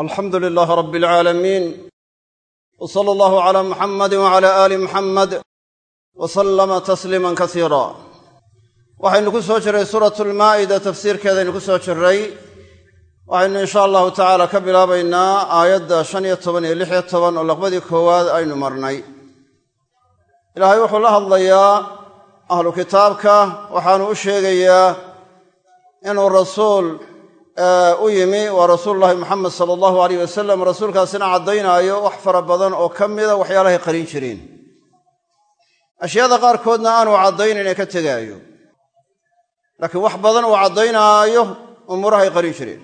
alxamdu lilaahi rabbi alcaalamiin w sala allahu calaa muxamadi wacala aali muxamed wa sallama tasliiman kasiira waxaynu ku soo jirray suuratu lmaa'ida tafsiirkeedaynu ku soo jirray waxaynu insha allahu tacaala ka bilaabaynaa aayadda shan iyo toban iyo lix iyo toban oo laqbadii koowaad aynu marnay. Ilaahay wuxuu la hadlayaa ahlu kitaabka. Waxaanu u sheegayaa inuu u yimi waa rasuulullahi moxamed sala allahu aleyh wasalam rasuulkaasina caddaynaayo wax fara badan oo ka mida waxyaalahay qarin jireen ashyaada qaarkoodna aanu caddaynayn ee ka tegaayo. Laakiin wax badan uu caddaynaayo umuurahay qarin jireen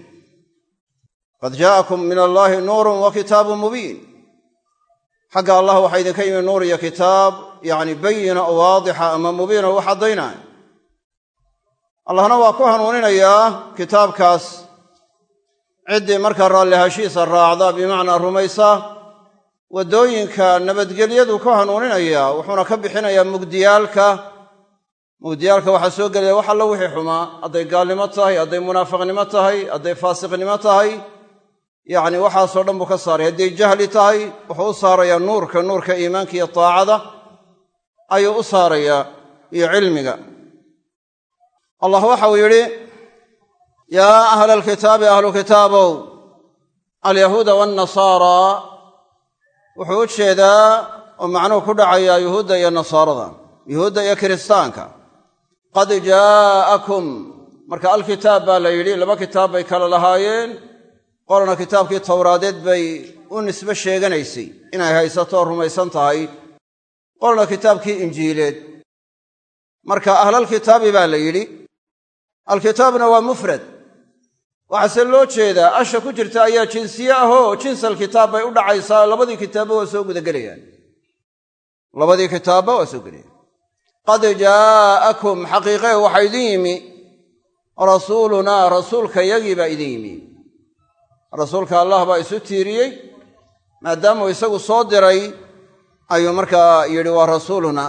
qad jaa'akum min allaahi nuurun wa kitaabun mubiin. Xagga allah waxaa idinka yimi nuur iyo kitaab yacni bayina oo waadixa ama mubiina wax caddaynaayo allahna waa ku hanuuninayaa kitaabkaas ciddii markaa raallihashiisa raacda bimacnaa rumaysa waddooyinka nabadgelyadu ku hanuuninayaa wuxuuna ka bixinayaa mugdiyaalka. Mugdiyaalka waxaa soo gelaya wax allo wixii xumaa hadday gaalnimo tahay hadday munaafiqnimo tahay hadday faasiqnimo tahay yacni waxaasoo dhan buu ka saaray. Hadday jahli tahay wuxuu u saarayaa nuurka nuurka iimaanka iyo taacada ayuu u saarayaa iyo cilmiga. Allah waxau yidhi yaa ahla alkitaabi ahlu kitaabow alyahuuda waannasaara wuxuu u jeedaa oo macnuhu ku dhacayaa yuhuudda iyo nasaarada yuhuudda iyo kiristaanka qad jaa'akum marka alkitaab baa la yidhi laba kitaab bay kala lahaayeen qolna kitaabkii towraadeed bay u nisbe sheeganaysay inay haysato oo rumaysan tahay qolna kitaabkii injiileed marka ahlalkitaabi baa la yidhi alkitaabna waa mufrad waxaase loo jeedaa asha ku jirta ayaa jinsiye ahoo jinsal kitaab bay u dhacaysaa labadii kitaabba waa soo gudagelayaan. Labadii kitaabba waa soo gelayaan qad jaa'akum xaqiiqee waxaa idin yimi. Rasuulunaa rasuulka yagii baa idin yimi. Rasuulka allah baa isu tiiriyey maadaamuu isagu soo diray ayuu markaa yidhi waa rasuuluna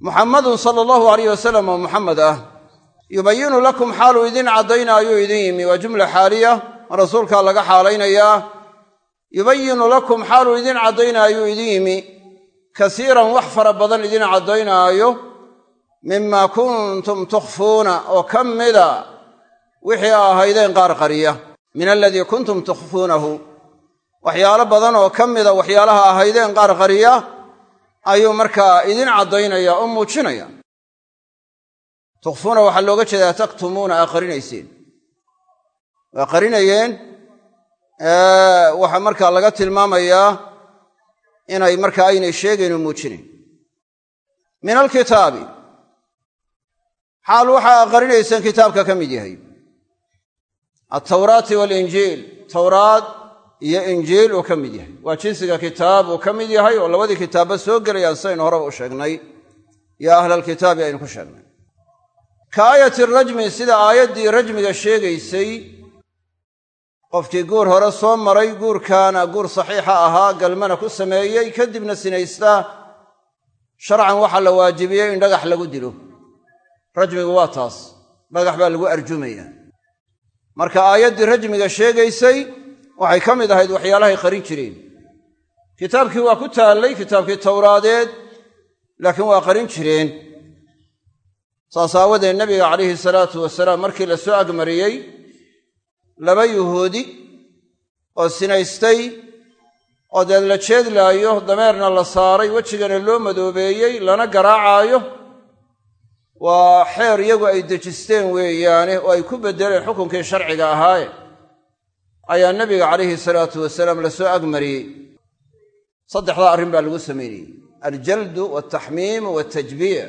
muxammadun sala allahu alayh wasalam oo muxamed ah yubayinu lakum xaaluu idin caddaynaayo idin yimi. Waa jumla xaaliya rasuulkaa laga xaalaynayaa. Yubayinu lakum xaaluu idin caddaynaayo idin yimi. Kasiiran wax fara badan idin caddaynaayo mima kuntum tukhfuuna oo ka mida wixii ahaydeen qaar qariya. Min aladii kuntum tukhfuunahu. Waxyaalo badan oo ka mida waxyaalaha ahaydeen qaar qariya ayuu markaa idin caddaynaya oo muujinaya tukhfuuna waxaa looga jeedaa taktumuuna aa qarinayseen. Waxaa markaa laga tilmaamayaa inay markaa aynay sheegayn muujinayn min alkitaabi xaal waxaa qarinayseen kitaabka ka mid yahay. Altawraati waalinjiil tawraad iyo injiil uu ka mid yahay. Waa jinsiga kitaab uu ka mid yahay oo labadii kitaabba soo gelayaan sidaynu horeba u sheegnay. Yo ahlalkitaabi aynu ku sheegnay ka aayati rajmi sida aayaddii rajmiga sheegaysay qofkii guur hore soo maray guurkaana guur saxiixa ahaa galmana ku sameeyey kadibna sinaysta sharcan waxaa la waajibiyey in dhagax lagu dilo. Rajmigu waa taas dhagax baa lagu arjumaya. Marka aayaddii rajmiga sheegaysay waxay ka mid ahayd waxyaalahay qarin jireen. Kitaabkii waa ku taallay kitaabkii towraadeed laakiin waa qarin jireen saas aawadeed nabiga calayhi salaatu wasalaam markii la soo agmariyey laba yuhuudi oo sinaystay oo deed la jeedlaayo dameerna la saaray wejigana loo madoobeeyey lana garaacaayo waa xeer iyagu ay dejisteen weeyaane oo ay ku beddeleen xukunkii sharciga ahaaye. Ayaa nebiga calayhi salaatu wasalaam la soo agmariyey. Saddexdaa arrin baa lagu samaynayey aljaldu waltaxmiimu waltajbiya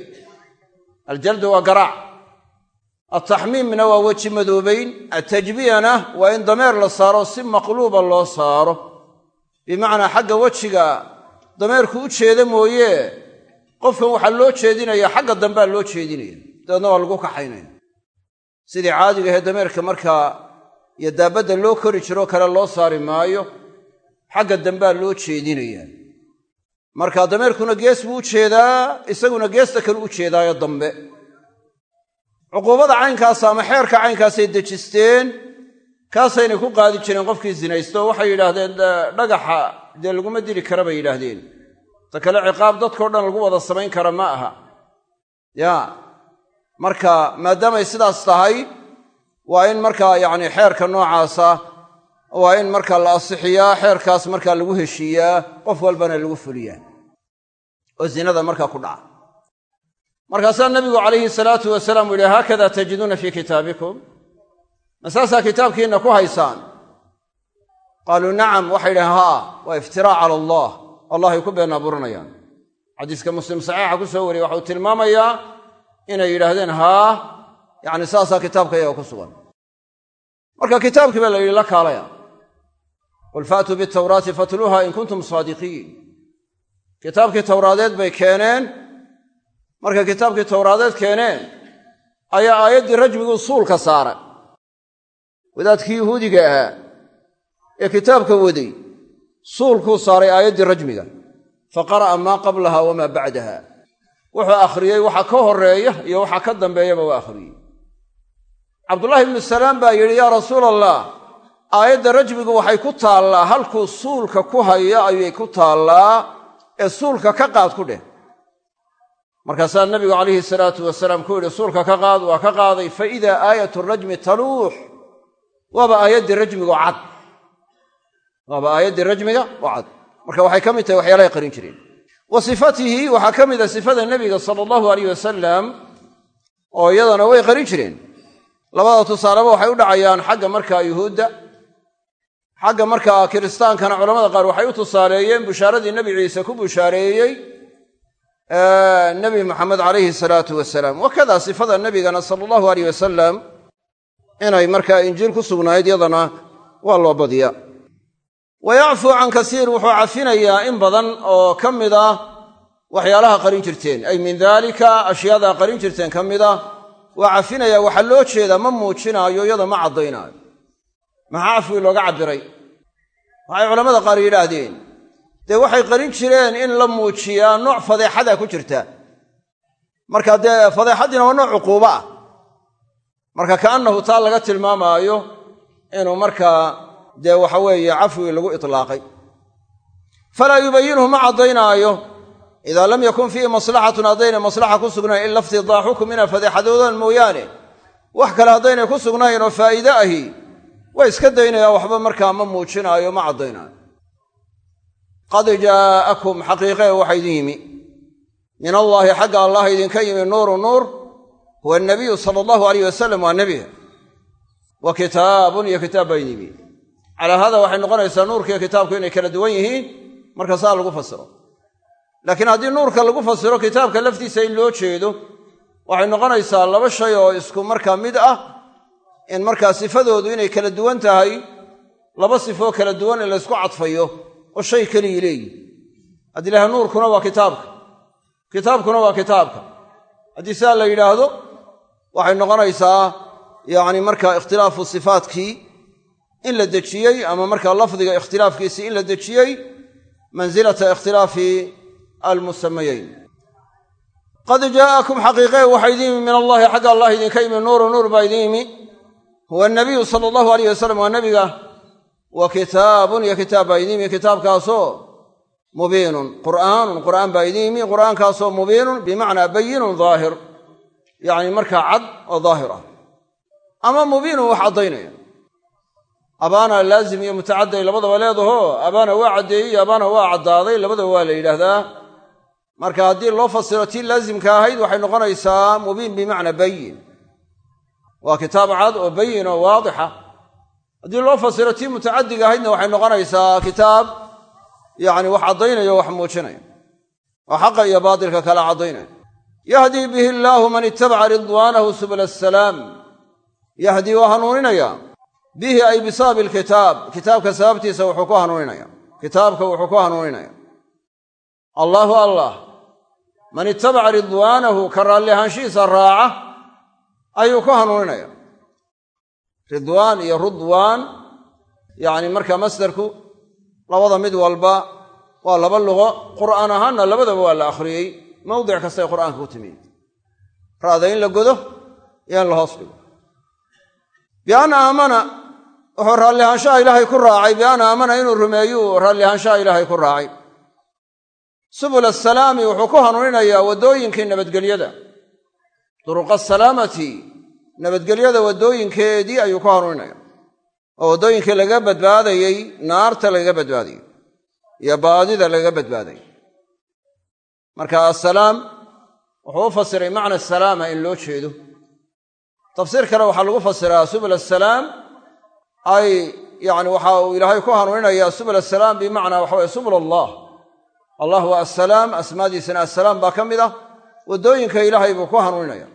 aljaldu waa garaac. Altaxmiimna waa weji madoobayn. Atajbiyana waa in dameer la saaro si maqluuba loo saaro. Bimacnaa xagga wejiga dameerku u jeeda mooye qofkan waxaa loo jeedinaya xagga dambea loo jeedinaya. Dabeedna waa lagu kaxaynaya. Sidii caadiga ahee dameerka markaa iyo daabadda loo kori jiroo kale loo saari maayo xagga dambea loo jeedinaya marka dameerkuna gees buu u jeedaa isaguna geesta kale u jeedaayo dambe. Cuquubada caynkaas ama xeerka caynkaasay dejisteen kaasaynay ku qaadi jireen qofkii sinaysto waxay yidhaahdeen dhagaxa dee laguma dili kara bay yidhaahdeen. Ta kale ciqaab dadkao dhan lagu wada samayn kara ma aha. Ya marka maadaamay sidaas tahay waa in markaa yacni xeerka noocaasa waa in markaa la asixiyaa xeerkaas markaa lagu heshiiyaa qof walbana lagu fuliyaa. Oo zinada markaa ku dhaca. Markaasaa nabigu calayhi salaatu wasalaam u yihi haakada tajiduuna fii kitaabikum? Ma saasaa kitaabkiinna ku haysaan? Qaaluu nacam. Waxay yidhahen haa waa iftiraac cala allah. Allahay ku been abuuranayaan. Xadiiska muslim saxiixa ku soo wariyey waxauu tilmaamayaa inay yidhaahdeen haa. Yacni saasaa kitaabka iyaga ku sugan. Marka kitaabkii baa la yidhi la kaalaya qul faatuu bitawraati fatluuha in kuntum saadiqiin kitaabkii towraadeed bay keeneen markay kitaabkii towraadeed keeneen ayaa aayaddii rajmiguu suulka saaray wadaadkii yuhuudiga ahaa ee kitaabka waday suulkuu saaray aayaddii rajmiga fa qara'a maa qablaha wamaa bacdaha wuxuu akhriyey waxa ka horreeya iyo waxa ka dambeeyaba waa akhriyey cabdullaahi ibnu salaam baa yidhi yaa rasuula allah aayadda rajmigu waxay ku taallaa halkuu suulka ku hayo ayay ku taallaa ee suulka ka qaad ku dheh. Markaasaa nabigu calayhi salaatu wasalaam ku yidhi suulka ka qaad waa ka qaaday fa idaa aayatu rajmi taluux. Waaba aayaddii rajmigu cad. Waaba aayaddii rajmiga oo cad. Marka waxay ka mid tahay waxyaalahay qarin jireen. Wa sifatihi waxaa ka mida sifada nebiga sala allahu alayh wasalam oo iyadana way qarin jireen. Labada tusaaleba waxay u dhacayaan xagga markaa yuhuudda xagga markaa kiristaankana culamada qaar waxay u tusaaleeyeen bushaaradii nebi ciise ku bushaareeyey nebi maxamed calayhi salaatu wasalaam. Wakadaa sifada nebigana sala allahu aleyh wasalam inay markaa injiil ku sugnayd yadana waa loo badiya wa yacfuu can kasiir wuxuu cafinayaa in badan oo ka mid ah waxyaalaha qarin jirteen. Ay min daalika ashyaadaa qarin jirteen ka mid ah. Waa cafinaya waxaa loo jeedaa ma muujinaayo iyada ma caddaynaayo maxaa cafwii looga cabbiray? Waxay culammada qaar yidhaahdeen dee waxay qarin jireen in la muujiyaa nooc fadeexadaa ku jirta? Marka dee fadeexaddiina waa nooc cuquubo ah. Marka kaannahu taa laga tilmaamaayo inuu markaa dee waxa weeye cafwii lagu itlaaqay. Falaa yubayinhu ma caddaynaayo idaa lam yakun fiihi maslaxatun haddayna maslaxa ku sugnayn ila iftidaaxukum inaa fadeexadoodaan mooyaane. Wax kale haddaynay ku sugnayn oo faa'iide ahi waa iska daynayaa waxba markaa ma muujinaayo ma caddaynaayo. Qad jaa'akum xaqiiqee waxa idin yimi. Min allaahi xagga allah idinka yimi nuuru nuur. Huwa nabiyu sala allahu alayh wasalam waa nebiga wa kitaabun iyo kitaab baa idin yimi. Calaa haada waxay noqonaysaa nuurkiiyo kitaabku inay kala duwan yihiin marka saa lagu fasiro. Laakiin haddii nuurka lagu fasiro kitaabka laftiisa in loo jeedo waxay noqonaysaa laba shay oo isku markaa mid ah in markaa sifadoodu inay kala duwan tahay laba sifoo kala duwan in laysku cadfayo oo shay keligii leeyihi haddii laha nuurkuna waa kitaabka. Kitaabkuna waa kitaabka. Haddii sidaa la yidhaahdo waxay noqonaysaa yacni markaa ikhtilaafu sifaatkii in la dejiyey ama markaa lafdiga ikhtilaafkiisii in la dejiyey mansilata ikhtilaafi almusamayeyn qad jaa'akum xaqiiqee waxaa idin yimi min allaahi xagga allah idinka yimi nuuru nuur baa idin yimi huwa nabiyu sala allahu alayh wasalam waa nebiga wa kitaabun iyo kitaab baa idin yimi kitaabkaasoo mubiinun. Qur'aanun qur'aan baa idin yimi qur'aankaasoo mubiinun bimacnaa bayinun daahir yacni markaa cad oo daahir ah. Ama mubiinun wax caddaynaya. Abaana laazim iyo mutacadday labadaba leedaho abaana waa caddeeyey abaana waa caddaaday labadaba waa la yidhaahdaa. Marka haddii loo fasiro tii laazimka ahayd waxay noqonaysaa mubiin bimacnaa bayin waa kitaab cad oo bayin oo waadixa haddii loo fasiro tii mutacaddiga ahaydna waxay noqonaysaa kitaab yacni wax caddaynaya wax muujinaya. Oo xaqa iyo baatilka kala caddaynaya. Yahdii bihi illaahu man ittabaca ridwaanahu subula asalaam yahdii waa hanuuninaya. Bihi ay bisababi alkitaab kitaabka sababtiisa wuxuu ku hanuuninaya. Kitaabka wuxuu ku hanuuninaya. Allaahu allah man ittabaca ridwaanahu ka raalli ahaanshihiisa raaca ayuu ku hanuuninaya ridwaan iyo rudwaan yacni markaa masdarku labada mid walba waa laba luqo qur'aan ahaanna labadaba waa la akhriyey mawdic kastay qur'aanka ku timi ra'da in la godo iyo in la hoos dhigo. Bian aamana wuxuu raallihaanshaha ilaahay ku raacay bian aamana inuu rumeeyuu raallihaanshaha ilaahay ku raacay. Subul asalaami wuxuu ku hanuuninayaa waddooyinkii nabadgelyada duruqa asalaamati nabadgelyada waddooyinkeedii ayuu ku hanuuninaya oo waddooyinkii laga badbaadayey naarta lagaga badbaadayey iyo baadida lagaga badbaadayey marka assalaam wuxuu u fasiray macna salaama in loo jeedo. Tafsiir kale waxaa lagu fasiraa subul asalaam ay yani waxa uu ilaahay ku hanuuninayaa subul asalaam bimacnaa waxa weye subul allah. Allah waa assalaam asmaadiisana assalaam baa ka mid ah. Waddooyinka ilaahay buu ku hanuuninaya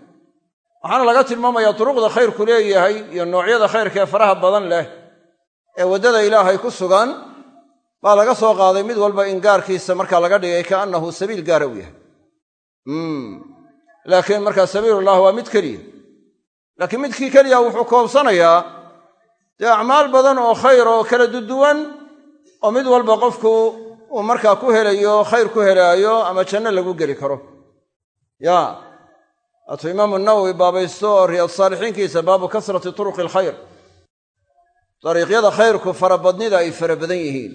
waxaana laga tilmaamayaa duruqda khayrku leeyahay iyo noocyada khayrka ee faraha badan leh ee waddada ilaahay ku sugan baa laga soo qaaday mid walba in gaarkiisa markaa laga dhigay kaannahu sabiil gaara u yahay. Laakiin markaa sabiilullah waa mid keliya. Laakiin midkii keliya wuxuu koobsanayaa dee acmaal badan oo khayr oo kala duduwan oo mid walba qofku uu markaa ku helayo khayr ku helaayo ama janno lagu geli karo. Ya waatuu imaamu nawowi baabaysto oo riyaad saalixiinkiisa baabu kasrati turuqi alkhayr. Dariiqyada khayrku farabadnida ay fara badan yihiin.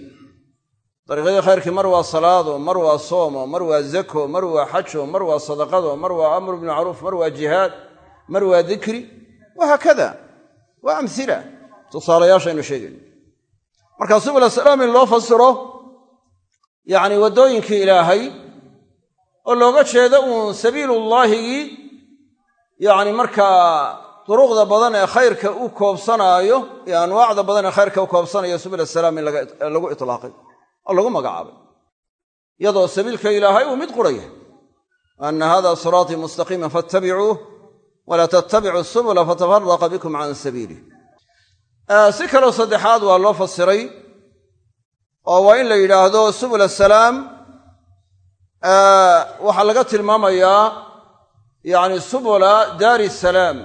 Dariiqyadii khayrkii mar waa salaado mar waa soomo mar waa zako mar waa xajo mar waa sadaqado mar waa amru bilmacruuf mar waa jihaad mar waa dikri. Wahaakada waa amhila tusaalayaashaynu sheegayno marka subul asalaam in loo fasiro oo looga jeedo uun sabiilullaahigii yacni markaa duruqda badan ee khayrka u koobsanaayo iyo anwaacda badan ee khayrka u koobsanaya subul asalaam in lagu itlaaqay lagu magacaabay. Iyadoo sabiilka ilaahay uu mid quraya ana hada siraatii mustaqiima fattabicuuh walaa tattabicuu subula fatafaraqa bikum can sabiilih si kaloo saddexaad waa loo fasiray oo waa in la yidhaahdo subul yacni subula daari salaam.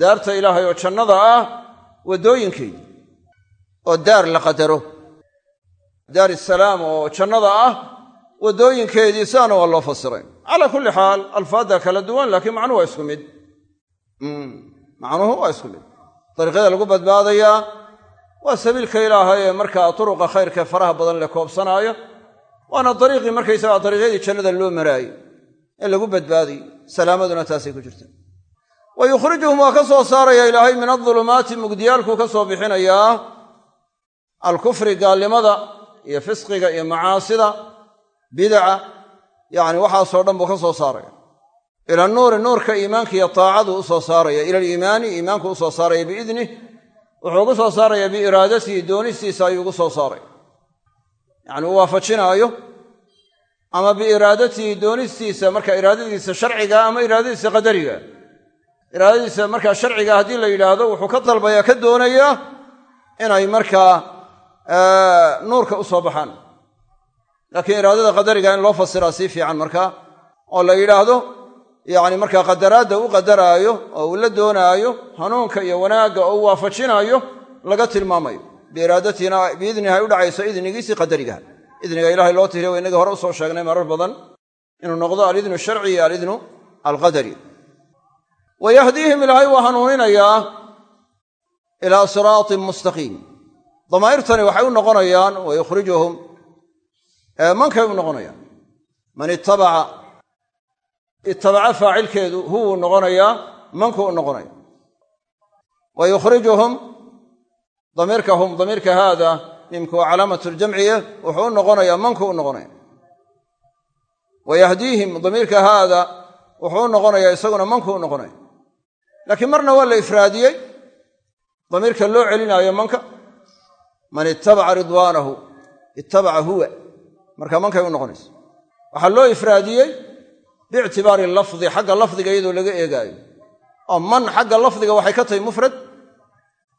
Daarta ilaahay oo jannada ah waddooyinkeedi. Oo daar la qadaro. Daari salaam oo jannada ah waddooyinkeedii sidaana waa loo fasiray. Calaa kulli xaal alfaadda kala duwan laakiin macnuhu waa isku mid. Macnuhu waa isku mid. Dariiqyada lagu badbaadayaa waa sabiilka ilaahay ee markaa turuqa khayrkae faraha badan le koobsanaayo waana dariiqii markaysagaa dariiqyadii jannada loo maraayey ee lagu badbaadayy salaamaduna taasay ku jirta wa yukhrijuhum waa ka soo saaraya ilaahay min adulumaati mugdiyaalkuu ka soo bixinayaa alkufri gaalnimada iyo fisqiga iyo macaasida bidaca yacni waxaasoo dhan buu ka soo saaraya. Ila nuuri nuurka iimaanka iyo taacadu u soo saaraya. Ila aliimaani iimaanku u soo saaraya biidnih wuxuu ugu soo saaraya biiraadatihi doonistiisa ayuu ugu soo saaraya. Yacni uu waafajinaayo ama biiraadatihi doonistiisa marka iraadadiisa sharciga ama iraadadiisa qadariga. Iraadadiisa markaa sharciga haddii la yidhaahdo wuxuu ka dalbayaa ka doonayaa inay markaa nuurka u soo baxaan. Laakiin iraadada qadariga in loo fasiraa sii fiican markaa oo la yidhaahdo yacni markaa qadaraadda u qadaraayo oo uu la doonaayo hanuunka iyo wanaagga oo u waafajinaayo laga tilmaamayo. Biiraadatina biidnihi ay u dhacayso idnigiisii qadarigaha idniga ilahay loo tiriya inagii hore u soo sheegnay marar badan inuu noqdo alidnu sharci iyo alidnu alqadari. Wa yahdiihim ilaahay waa hanuuninayaa ilaa siraatin mustaqiim. Damaa'irtani waxay u noqonayaan wa mankay u noqonayaan. Man ittabaca itabaca faacilkeedu huwuu noqonayaa mankuu u noqonaya. Wa yukhrijuhum damiirka hum damiirka haada mimka waa calaamatu ljamciye wuxuu u noqonayaa mankuu u noqonaya wa yahdiihim damiirka haada wuxuu u noqonayaa isaguna mankuu u noqonaya laakiin marna waa la ifraadiyey damiirka loo celinaayo manka man ittabaca ridwaanahu ittabaca huwa marka mankay u noqonaysa waxaa loo ifraadiyey biictibaari lafdi xagga lafdiga iyadoo laga eegaayo. Oo man xagga lafdiga waxay ka tahay mufrad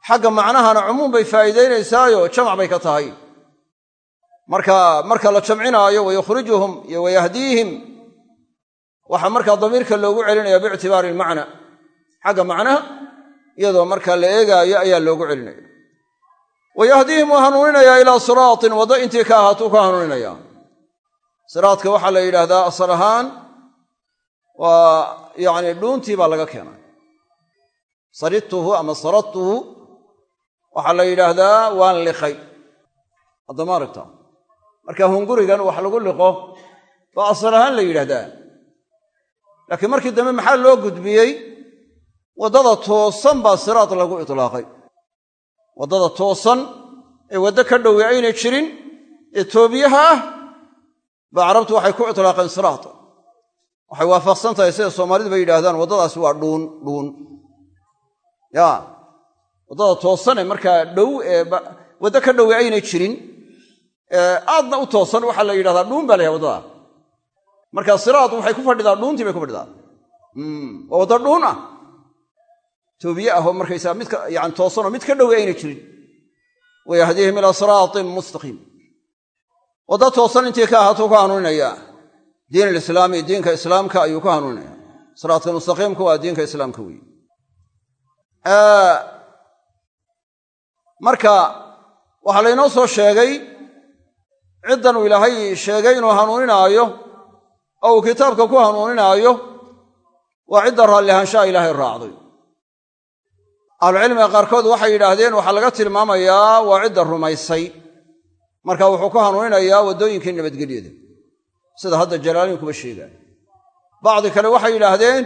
xagga macnahana cumuum bay faa'iidaynaysaayo jamac bay ka tahay. Marka marka la jamcinaayo wayukhrijuhum iyo wayahdiihim waxaa markaa damiirka loogu celinaya biictibaari almacna xagga macnaha iyadoo markaa la eegaayo ayaa loogu celinaya wayahdiihim waa hanuuninayaa ilaa siraatin waddo intii ka ahaatuu ka hanuuninaya. Siraadka waxaa la yidhaahdaa asal ahaan waa yacni dhuuntii baa laga keenay saridtuhu ama saradtuhu waxaa la yidhaahdaa waan liqay. Haddama aragta marka hungurigan wax lagu liqo baa asal ahaan la yidhaahdaa. Laakiin markii dambe maxaa loo gudbiyey? Waddada toosan baa siraad lagu itlaaqay. Waddada toosan ee waddo ka dhowi aynay jirin ee toobiyaha ah baa carabtu waxay ku itlaaqeen siraad waxay waafaqsan tahay sida soomaalidu bay yidhaahdaan waddadaasi waa dhuun dhuun. Ya waddada toosan ee markaa dhow ee waddo ka dhowi aynay jirin. Aadna u toosan waxaa la yidhahdaa dhuun baa la yahay waddada marka siraad waxay ku fadhidaa dhuuntii bay ku fadhidaa. Waa waddo dhuun ah. Toobiye ah markaysaa midka yani toosanoo mid ka dhowi aynay jirin. Wayahdiihim ilaa siraatin mustaqiim. Waddo toosan intii ka ahaatuu ku hanuuninayaa diin alislaami diinka islaamka ayuu ku hanuuninaya siraatka mustaqiimka waa diinka islaamka weeye marka waxaa laynoo soo sheegay ciddan uu ilaahay sheegay inuu hanuuninaayo oo uu kitaabka ku hanuuninaayo waa cidda raallihaanshaha ilaahay raacday. Ahlucilmiga qaarkood waxay yidhaahdeen waxaa laga tilmaamayaa waa cidda rumaysay. Marka wuxuu ku hanuuninayaa waddooyinkii nabadgelyada sida hadda jalaalin kuba sheegaan bacdi kale waxay yidhaahdeen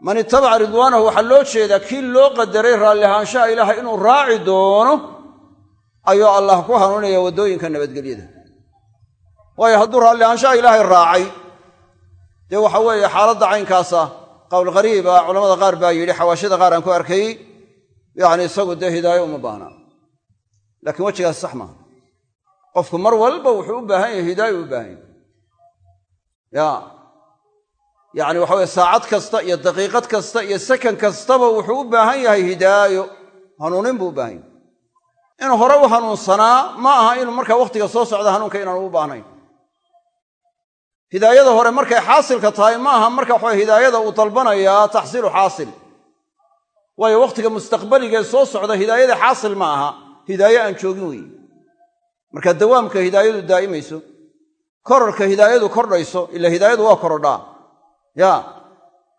man itabaca ridwaanahu waxaa loo jeedaa kii loo qadaray raallihaanshaha ilaahay inuu raaci doono ayuu allah ku hanuunaya waddooyinka nabadgelyada. Waayo hadduu raallihaanshaha ilaahay raacay dee waxa weeye xaaladda caynkaasa qowl qariiba culamada qaar baa yidhi xawaashida qaar aan ku arkay yacni isagu dee hidaayo uma baahna. Laakiin wejigaas sax maaha. Qofku mar walba wuxuu u baahan yahay hidaayo u baahan yahy ya yacni waxa weye saacad kasta iyo daqiiqad kasta iyo sakan kastaba wuxuu u baahan yahay hidaayo. Hanuunin buu u baahan yahay. Inuu hore u hanuunsanaa ma aha inuu markaa wakhtiga soo socda hanuunka inaanu u baahnayn. Hidaayada hore markay xaasilka tahay ma aha marka waxa hidaayada uu dalbanayaa taxsiilu xaasil. Waayo wakhtiga mustaqbaligee soo socda hidaayada xaasil ma aha. Hidaaye aan joogin weeye. Marka dawaamka hidaayadu daa'imayso korarka hidaayadu kordhayso ila hidaayadu waa korodhaa ya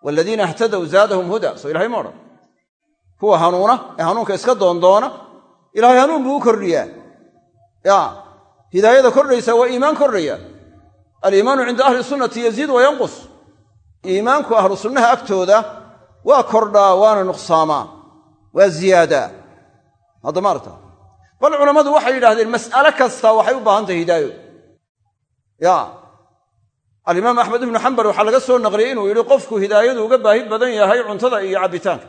waaladiina ihtadow zaadahum huda. Soo ilahay ma odhan. Kuwa hanuuna ee hanuunka iska doondoona ilahay hanuun buu u kordhiyaa. Ya hidaayada kordhaysa waa iimaan kordhaya. Aliimaanu cinda ahli sunnati yaziid wa yanqus. Iimaanku ahlu sunnaha agtooda waa kordhaa waana nuqsaamaa waa ziyaadaa. Hadda maarta bal culammadu waxay yidhahdeen mas'ale kasta waxay u baahan tahay hidaayo alimaam axmed ibnu xambal waxaa laga soo naqliyey inuu yidhi qofku hidaayadu uga baahi badan yahay cuntada iyo cabbitaanka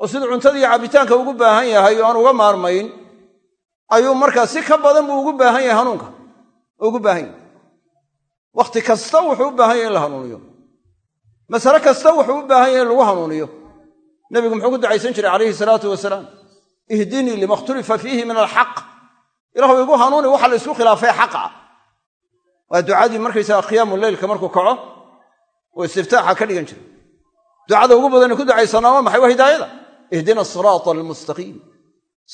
oo siduu cuntada iyo cabbitaanka ugu baahan yahay oo aan uga maarmayn ayuu markaa si ka badan buu ugu baahan yahay hanuunka. Ugu baahan yahay. Wakhti kasta wuxuu u baahan yahay in la hanuuniyo. Masale kasta wuxuu u baahan yahay in lagu hanuuniyo. Nebigu muxuu ku ducaysan jiray calayhi salaatu wasalaam. Ihdinii lima khtulifa fiihi min alxaq. Ilahu igu hanuuni waxa la ysku khilaafay xaqa waa ducadii markaysaga qiyaamu leylka markuu kaco oo istiftaaxa ka dhigan jiray. Ducada ugu badanna ku ducaysanaa waa maxay waa hidaayada? Ihdina asiraata almustaqiim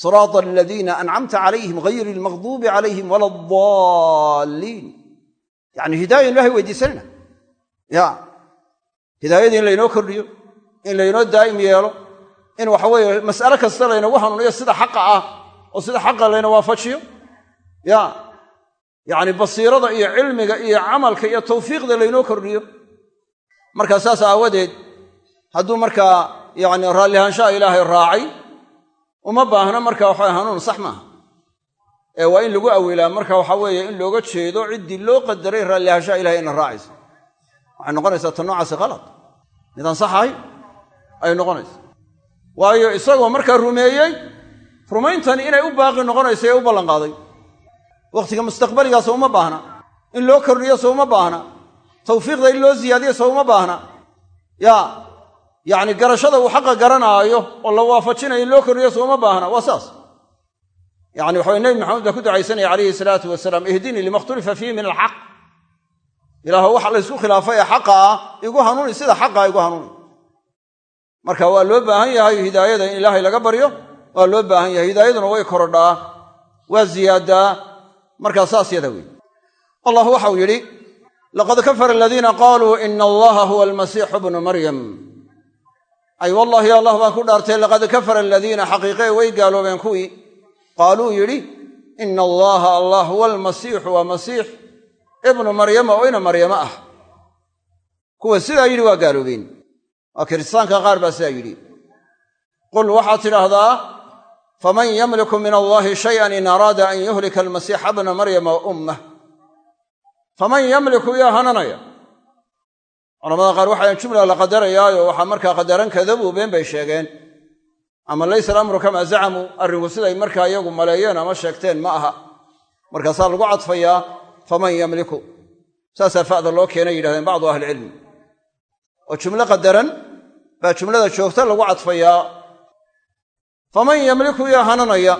siraata aladiina ancamta calayhim hayri almaqduubi calayhim wala addaalliin. Yacni hidaaya in ilahay weydiisanayna. Ya. Hidaayadii in laynoo kordhiyo in laynoo daa'im yeelo in waxa weeye mas'ale kasta laynagu hanuuniyo sida xaqa ah oo sida xaqa layna waafajiyo yacni basiirada iyo cilmiga iyo camalka iyo tawfiiqda laynoo kordhiyo. Markaa saas aawadeed hadduu markaa yacni raallihaanshaha ilaahay raacay uma baahna marka waxa hanuun sax maaha. Ee waa in lagu awilaa marka waxa weeye in looga jeedo ciddii loo qadaray raallihaanshaha ilahay ina raacaysa waxay noqonaysaa ta noocaasi khalad. Midaan sax ahay? Ayay noqonaysa waayo isagoo markaa rumeeyey rumayntani inay u baaqi noqonaysa ee u ballanqaaday wakhtiga mustaqbaligaas uma baahna. In loo kordhiyo so uma baahna. Tawfiiqda in loo siyaadiyo so uma baahna. Ya yacni garashada uu xaqa garanaayo oo la waafajinayo in loo kordhiyo so uma baahna waa saas. Yani waxaway nebi maxamed baa ku ducaysanaya calayhi salaatu wasalaam ihdinii lima khtulifa min alxaq ilaah waxa laysku khilaafay ee xaqa ah igu hanuuni sida xaqaa igu hanuuni marka waa loo baahan yahay hidaayada in ilaahay laga baryo waa loo baahan yahay hidaayaduna way korodhaa waa ziyaadaa markaa saas yada wey allah waxau yidhi laqad kafara aladiina qaaluu ina allaha huwa almasiixu bnu maryam. Ay wallaahi allah baan ku dhaartay laqad kafara aladiina xaqiiqee way gaaloobeen kuwii. Qaaluu yidhi ina allaha allah huwa almasiixu waa masiix ibnu maryama oo ina maryamo ah. Kuwa sidaa yidhi waa gaaloobeen. Waa kiristaanka qaar baa sidaa yidhi. Qul waxaad tidhaahdaa faman yamliku min allahi shayan in araada an yuhlika almasiixa bna maryama ummah faman yamliku yaa hananaya culamada qaar waxaa jumla la qadarayaayo waxaa markaa qadaran kadabuu been bay sheegeen ama laysa alamru kamaa zacamuu arrinku siday markaa iyagu maleeyeen ama sheegteen ma aha markaasaa lagu cadfayaa faman yamliku saasaa fa'da loo keenay yidhahdeen bacdu ahlicilmi oo jumlo qadaran baa jumlada joogta lagu cadfayaa faman yamliku yaa hananaya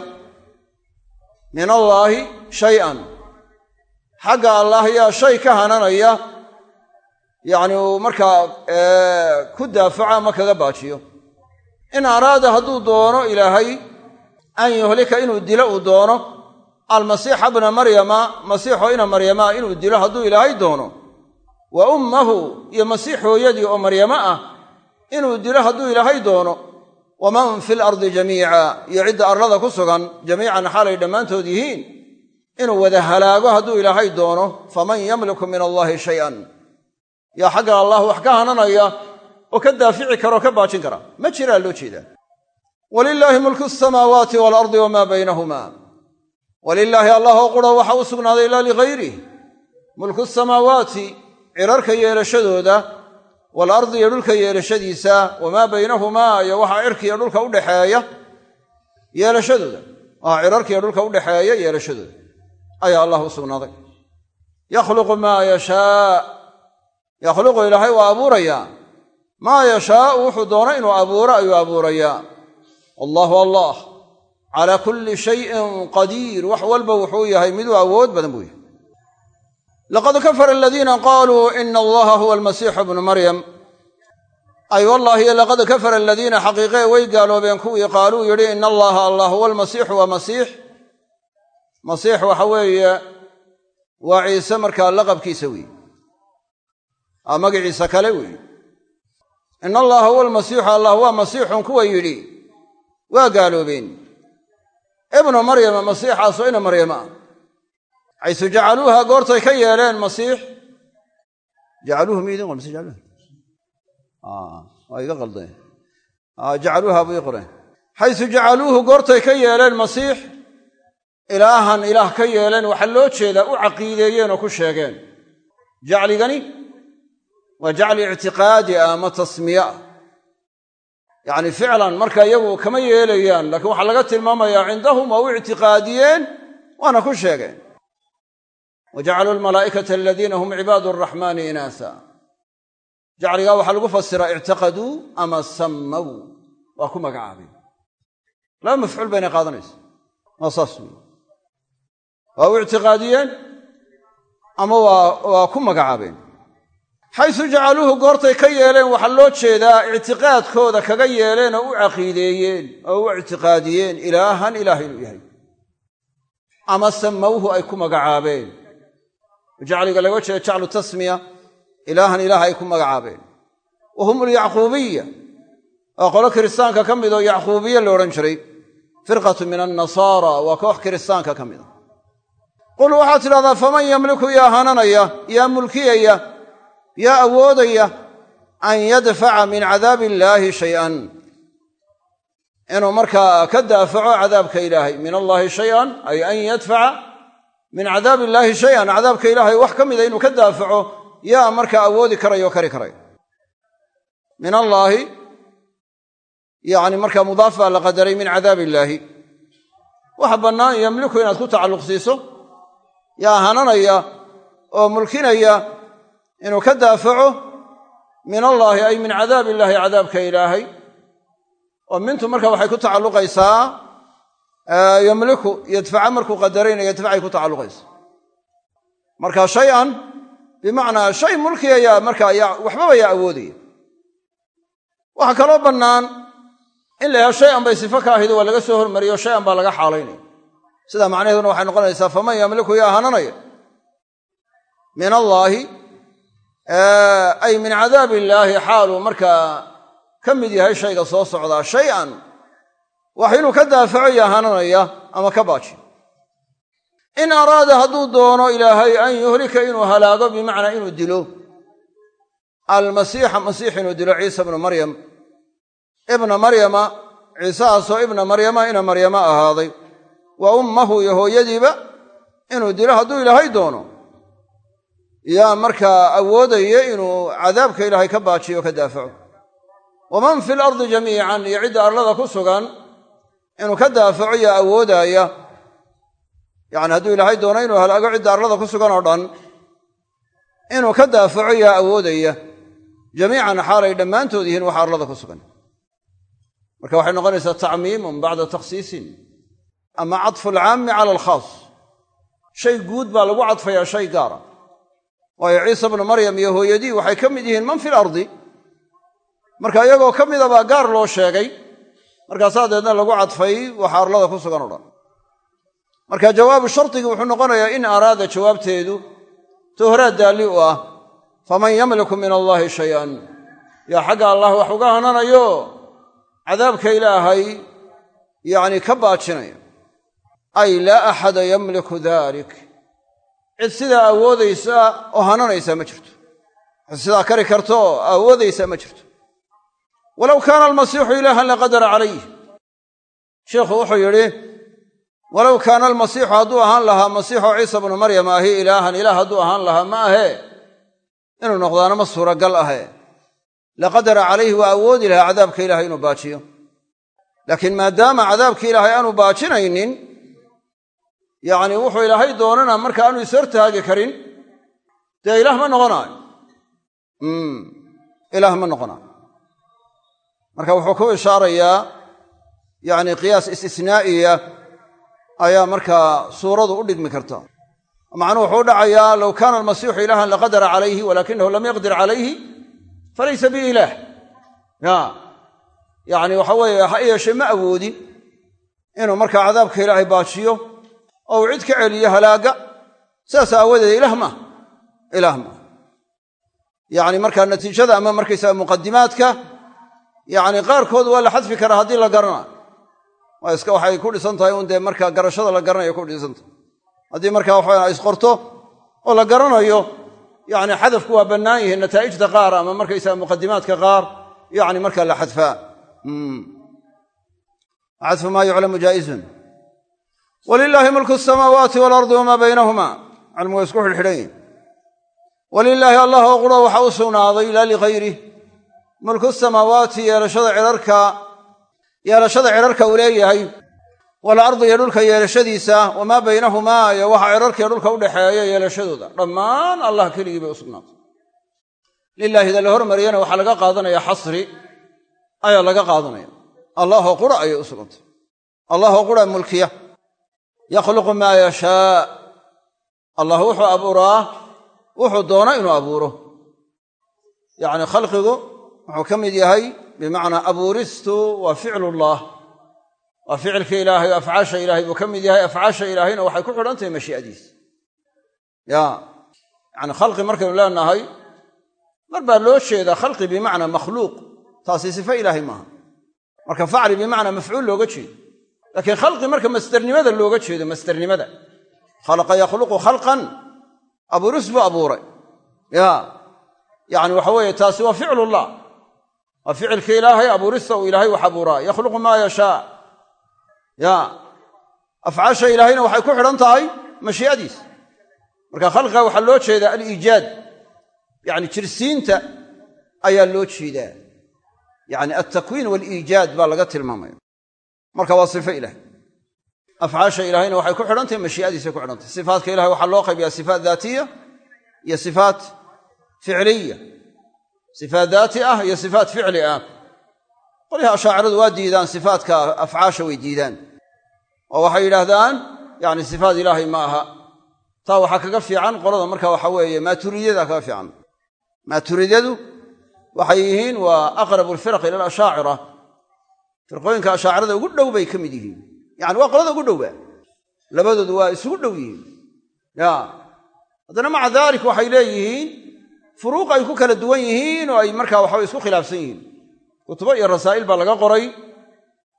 min allaahi shay-an xagga allaah yaa shay ka hananaya yacni uu markaa ku daafaco ama kaga baajiyo in araada hadduu doono ilaahay an yuhlika inuu dilo uu doono almasiixa bna maryama masiixoo ina maryama inuu dilo hadduu ilaahay doono wa ummahu iyo masiix hooyadii oo maryamo ah inuu dilo hadduu ilaahay doono waman fi lardi jamiica iyo cidda arlada ku sugan jamiican xaalay dhammaantood yihiin inuu wada halaago hadduu ilaahay doono faman yamliku min allaahi shay-an. Yaa xagga allah wax ka hananaya oo ka daafici kara oo ka baajin kara ma jiraa loo jeedaa walilaahi mulku asamaawaati waalardi wamaa baynahuma walilaahi allah oo qura waxa u sugnaaday ilaa ligayrih mulku samaawaati cirarka yeelashadooda waalardi iyo dhulka yeelashadiisa wamaa baynahumaa iyo waxa cirkiiyo dhulka udhexeeya yeelashadooda. Waxa cirarkiiyo dhulka udhexeeya yeelashadooda. Ayaa allah u sugnaaday. Yakhluqu maa yashaa. Yakhluqu ilaahay waa abuurayaa maa yashaau wuxuu doono inuu abuuro ayuu abuurayaa wallaahu allah. Calaa kulli shayin qadiir. Wax walba wuxuu yahay miduu awood badan buu yahay laqad kafara aladiina qaaluu ina allaha huwa almasiixu bnu maryam ay wallaahi laqad kafara aladiina xaqiiqee way gaaloobeen kuwii qaaluu yidhi ina allaha allah huwa almasiixu waa masiix masiix waxa weeye waa ciise markaa laqabkiisa weeye aa magaciisa kale weeye ina allaha huwa almasiixu allah waa masiixun kuwa yidhi waa gaaloobeen ibnu maryama masiixaasoo ina maryama xaysu jacaluuha goortay ka yeeleen masiix. Jacaluuhu miidin qor mise jacaluuha waa iga qaldan jacaluuha buu ii xaysu jacaluuhu goortay ka yeeleen masiix. Ilaahan ilaah ka yeeleen waxaa loo jeedaa u caqiideeyeen oo ku sheegeen. Jacligani waa jacli ictiqaadi ah ama tasmiye ah yacni ficlan marka iyagu kama yeelayaan laakiin waxaa laga tilmaamayaa cindahum waa u ictiqaadiyeen waana ku sheegeen wa jacaluu almalaa'ikata aladiina hum cibaadu araxmaani inaasa jacligaa waxaa lagu fasiraa ictiqaduu ama sammow waa ku magacaabeen laba mafcuul baynay qaadanaysa waa saas wey waa u ictiqaadiyeen ama waa ku magacaabeen xaysu jacaluuhu goortay ka yeeleen waxaa loo jeedaa ictiqaadkooda kaga yeeleen oo u caqiideeyeen oo u ictiqaadiyeen ilaahan ilaah inuu yahay ama samowhu ay ku magacaabeen jacliga laga jeeda jaclu tasmiya ilaahan ilaah ay ku magacaabeen. Wa hum alyacquubiya waa qolo kiristaanka ka mid oo yacquubiye la odhan jiray. Firqatu min annasaara waa koox kiristaanka ka mid a qul waxaad tidhahdaa faman yamliku yaa hananaya yaa mulkiyaya yaa awoodaya an yadfaca min cadaabi illaahi shay-an? Inuu markaa ka daafaco cadaabka ilaahay min allaahi shay-an ay an yadfaca min cadaabi illaahi shay-an cadaabka ilaahay wax ka mida inuu ka daafaco yaa markaa awoodi karayo kari karay. Min allaahi yacni markaa mudaaf baa la qadaray min cadaabi illaahi waxa bannaan yamliku inaad ku tacalluq siiso yaa hananaya oo mulkinaya inuu ka daafaco min allaahi ay min cadaabi illaahi cadaabka ilaahay. Oo mintu marka waxay ku tacalluqaysaa yamliku yadfaca markuu qadarayna yadfacay ku tacalluqaysa marka shay-an bimacnaa shay mulkiya yaa markaa yaa waxbaba yaa awoodaya. Waxaa kaloo bannaan in la yaha shay-an bay sifo ka ahayd waa laga soo hormariyo shay-an baa laga xaalaynaya. Sidaa macnaheeduna waxay noqonaysaa faman yamliku yaa hananaya min allaahi ay min cadaabi illaahi xaaluu markaa ka mid yahay shayga soo socdaa shay-an wax inuu ka daafaco iyo hananaya ama ka baajiyo in araada hadduu doono ilaahay an yuhlika inuu halaago bimacnaa inuu dilo. Almasiixa masiix inuu dilo ciisa ibnu maryam. Ibna maryama ciisahaasoo ibna maryama ina maryama ahaaday. Wa ummahu iyo hooyadiiba inuu dilo hadduu ilaahay doono. Yaa markaa awoodaya inuu cadaabka ilaahay ka baajiyo ka daafaco. Waman fi lardi jamiican iyo cidda arlada ku sugan inuu ka daafaco yaa awoodaaya yacni hadduu ilaahay doono inuu halaago cidda arlada ku sugan oo dhan inuu ka daafaco yaa awoodaya. Jamiican xaalay dhammaantood yihiin waxa arlada ku sugan. Marka waxay noqonaysaa tacmiimun bacda takhsiisin ama cadfu alcaami cala alkhaas. Shay guud baa lagu cadfayaa shay gaara. Waayo ciisa bnu maryam iyo hooyadii waxay ka mid yihiin man fi lardi marka iyagoo ka mida baa gaar loo sheegay markaasaa deedna lagu cadfay waxa arlada ku sugan o dhan. Marka jawaabu shardigii wuxuu noqonayaa in araada jawaabteedu to horaa daalli u ah faman yamliku min allaahi shay-an. Yaa xagga allah wax uga hananayo cadaabka ilaahay yacni ka baajinaya. Ay laa axada yamliku dalik cid sidaa awoodaysa oo hananaysaa ma jirto. Cid sidaa kari karto oo awoodaysaa ma jirto walow kaana almasiixu ilaahan laqadara calayh sheikhu wuxuu yidhi walow kaana almasiixu hadduu ahaan lahaa masiixoo ciisa bnu maryam ahi ilaahan ilaah hadduu ahaan lahaa ma ahee inuu noqdaana ma suuragal ahee laqadara calayhi waa awoodi lahaa cadaabka ilaahay inuu baajiyo. Laakiin maadaama cadaabki ilaahay aanu baajinaynin yacni wuxuu ilaahay doonana marka aanu ishortaagi karin dee ilaah ma noqonaayo? Ilaah ma noqonaayo marka wuxuu ku ishaarayaa yacni qiyaas istisnaa'iya ayaa markaa suuradu u dhigmi karta macnuhu wuxuu u dhacayaa low kaana almasiixu ilaahan laqadara calayhi walakinahu lam yaqdir calayhi falaysa biilaah ya yacni waxa weeye ha yeeshee ma awoodin inuu markaa cadaabka ilaahay baajiyo oo uu cid ka celiyo halaagga sidaas aawadeed ilaah maaha ilaah maaha yacni markaa natiijada ama markaysaga muqadimaadka yacni qaarkood waa la xadfi karaa haddii la garanayo waa iska waxay ku dhisan tahay un dee markaa garashada la garanayo ku dhisan tahay. Haddii markaa waxaa isqorto oo la garanayo yacni xadafku waa bannaan yihiin nataa'ijta qaar ama markaysaga muqadimaadka qaar yacni markaa la xadfaa xadfu maa yuclamu jaa'izun. Walilaahi mulku asamaawaati waalardi wamaa baynahuma cilmu waa isku xidhxidhan yihiin walilaahi allah oo qura waxa u sugnaaday laa lihayrih mulku samaawaati yeelashada cirarka yeelashada cirarka uu leeyahay waalardi iyo dhulka yeelashadiisa wamaa baynahumaa iyo waxa cirarkiiyo dhulka udhexeeya yeelashadooda. Dhammaan allah keligii bay u sugnaatay. Lilaahida la hormariyana waxaa laga qaadanaya xasri ayaa laga qaadanaya. Allahoo qura ayay u sugantay allahoo qura mulkiya. Yakhluqu maa yashaa. Allah wuxuu abuuraa wuxuu doono inuu abuuro. Yacni khalqigu wuxuu ka mid yahay bimacnaa abuuristu waa ficlullah waa ficilka ilaahay o afcaasha ilaahay buu ka mid yahay. Afcaasha ilaahayna waxay ku xidhan tahay mashii'adiisa. Ya yacni khalqi markaynu leenahay mar baa loo jeedaa khalqi bimacnaa makhluuq taasi sife ilaahay maaha. Marka facli bimacnaa mafcuul looga jeedo. Laakiin khalqi marka masdernimada looga jeedo masdernimada khalaqa yakhluqu khalqan abuuris buu abuuray. Ya yacni waxa weeye taasi waa ficlullah waa ficilka ilaahay abuurista uu ilaahay wax abuuraa yakhluqu maa yashaa. Ya afcaasha ilaahayna waxay ku xidhan tahay mashii'adiisa. Marka khalqiga waxaa loo jeedaa aliijaad. Yacni jirsiinta ayaa loo jeedaa. Yacni altakwiin waaliijaad baa laga tilmaamaya. Marka waa sifo ilahay afcaasha ilaahayna waxay ku xidhan tahay mashii'adiisay ku xidhan tahay. Sifaatka waxaa loo qaybiyaa sifaat daatiya iyo sifaat ficliya sifaat daati ah iyo sifaat ficli ah. Qolyaha ashaaciradu waa diidaan sifaatka afcaasha way diidaan. Oo waxay yidhaahdaan yacni sifaat ilaahay ma aha. Taa waxaa kaga fiican qolada marka waxa weeye maaturidiyada kaga fiican. Maaturidiyadu waxay yihiin waa aqrabu alfiraq ila alashaacira firqooyinka ashaacirada ugu dhow bay ka mid yihiin. Yacani waa qolada ugu dhowba labadoodu waa isugu dhow yihiin. Ya. Haddana maca daalik waxay leeyihiin furuuq ay ku kala duwan yihiin oo ay markaa waxabay isku khilaafsan yihiin. Kutubo iyo rasaa'il baa laga qoray.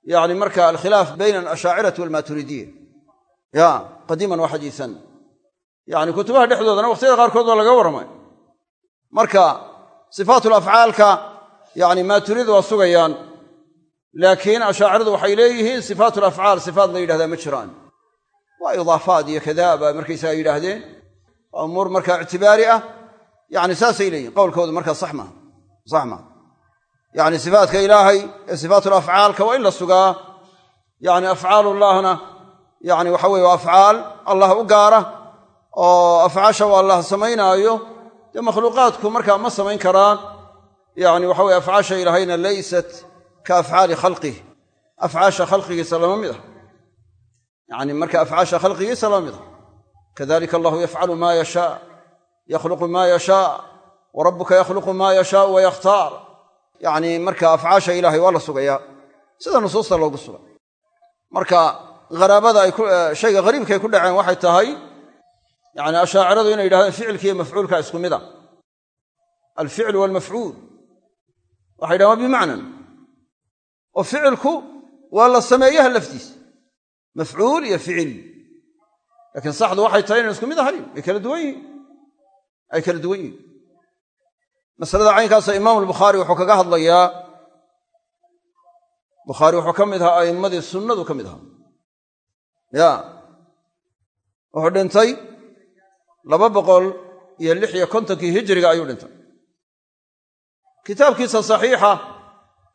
Yani marka alkhilaaf bayna alashaacirati walmaturidiya ya qadiiman wa xadiisan yani kutubaha dhexdoodana waqtiyada qaarkood waa laga warramay. Marka sifaatul afcaalka yani maaturidu waa sugayaan. Laakiin ashaaciradu waxay leeyihiin sifaatul afcaal sifaat la yidhahdaa ma jiraan. Waa idaafaad iyo kadaa baa markaysaga markaa ictibaari ah yani saasay leeyihiin qowlkoodu markaa sax maha sax maha yani sifaatka ilaahay ee sifaatul afcaalka waa in la sugaa. Yani afcaalullahna yani waxa weye waa afcaal allah u gaara oo afcaasha waa allah samaynaayo. Dee makhluuqaadku markaa ma samayn karaan. Yani waxa weye afcaasha ilaahayna laysat ka afcaali khalqih afcaasha khalqigiisa lama mid ah. Yani marka afcaasha ma yakhluqu ma yashaa wa rabbuka yakhluqu ma yashaau wa yakhtaar. Yani marka afcaasha ilahay waa la sugayaa sida nusuusta loogu suga marka haraabada ay shayga hariibkaay ku dhaceen waxay tahay yani ashaaciradu inay yidhahdeen ficilka iyo mafcuulka isku mid a. Alficlu walmafcuul. Waxay yidhahen waa bimacnan. Oo ficilku waa la sameeyaha laftiisa mafcuul iyo ficil. Laakiin saxdu ay kala duwan yihiin. Masalada caynkaasa imaamu albukhaari wuxuu kaga hadlayaa bukhaari wuxuu ka mid ahaa a'immadii sunnadu ka mid ahaa. Ya wuxuu dhintay laba boqol iyo lix iyo kontonkii hijiriga ayuu dhintay. Kitaabkiisa saxiixa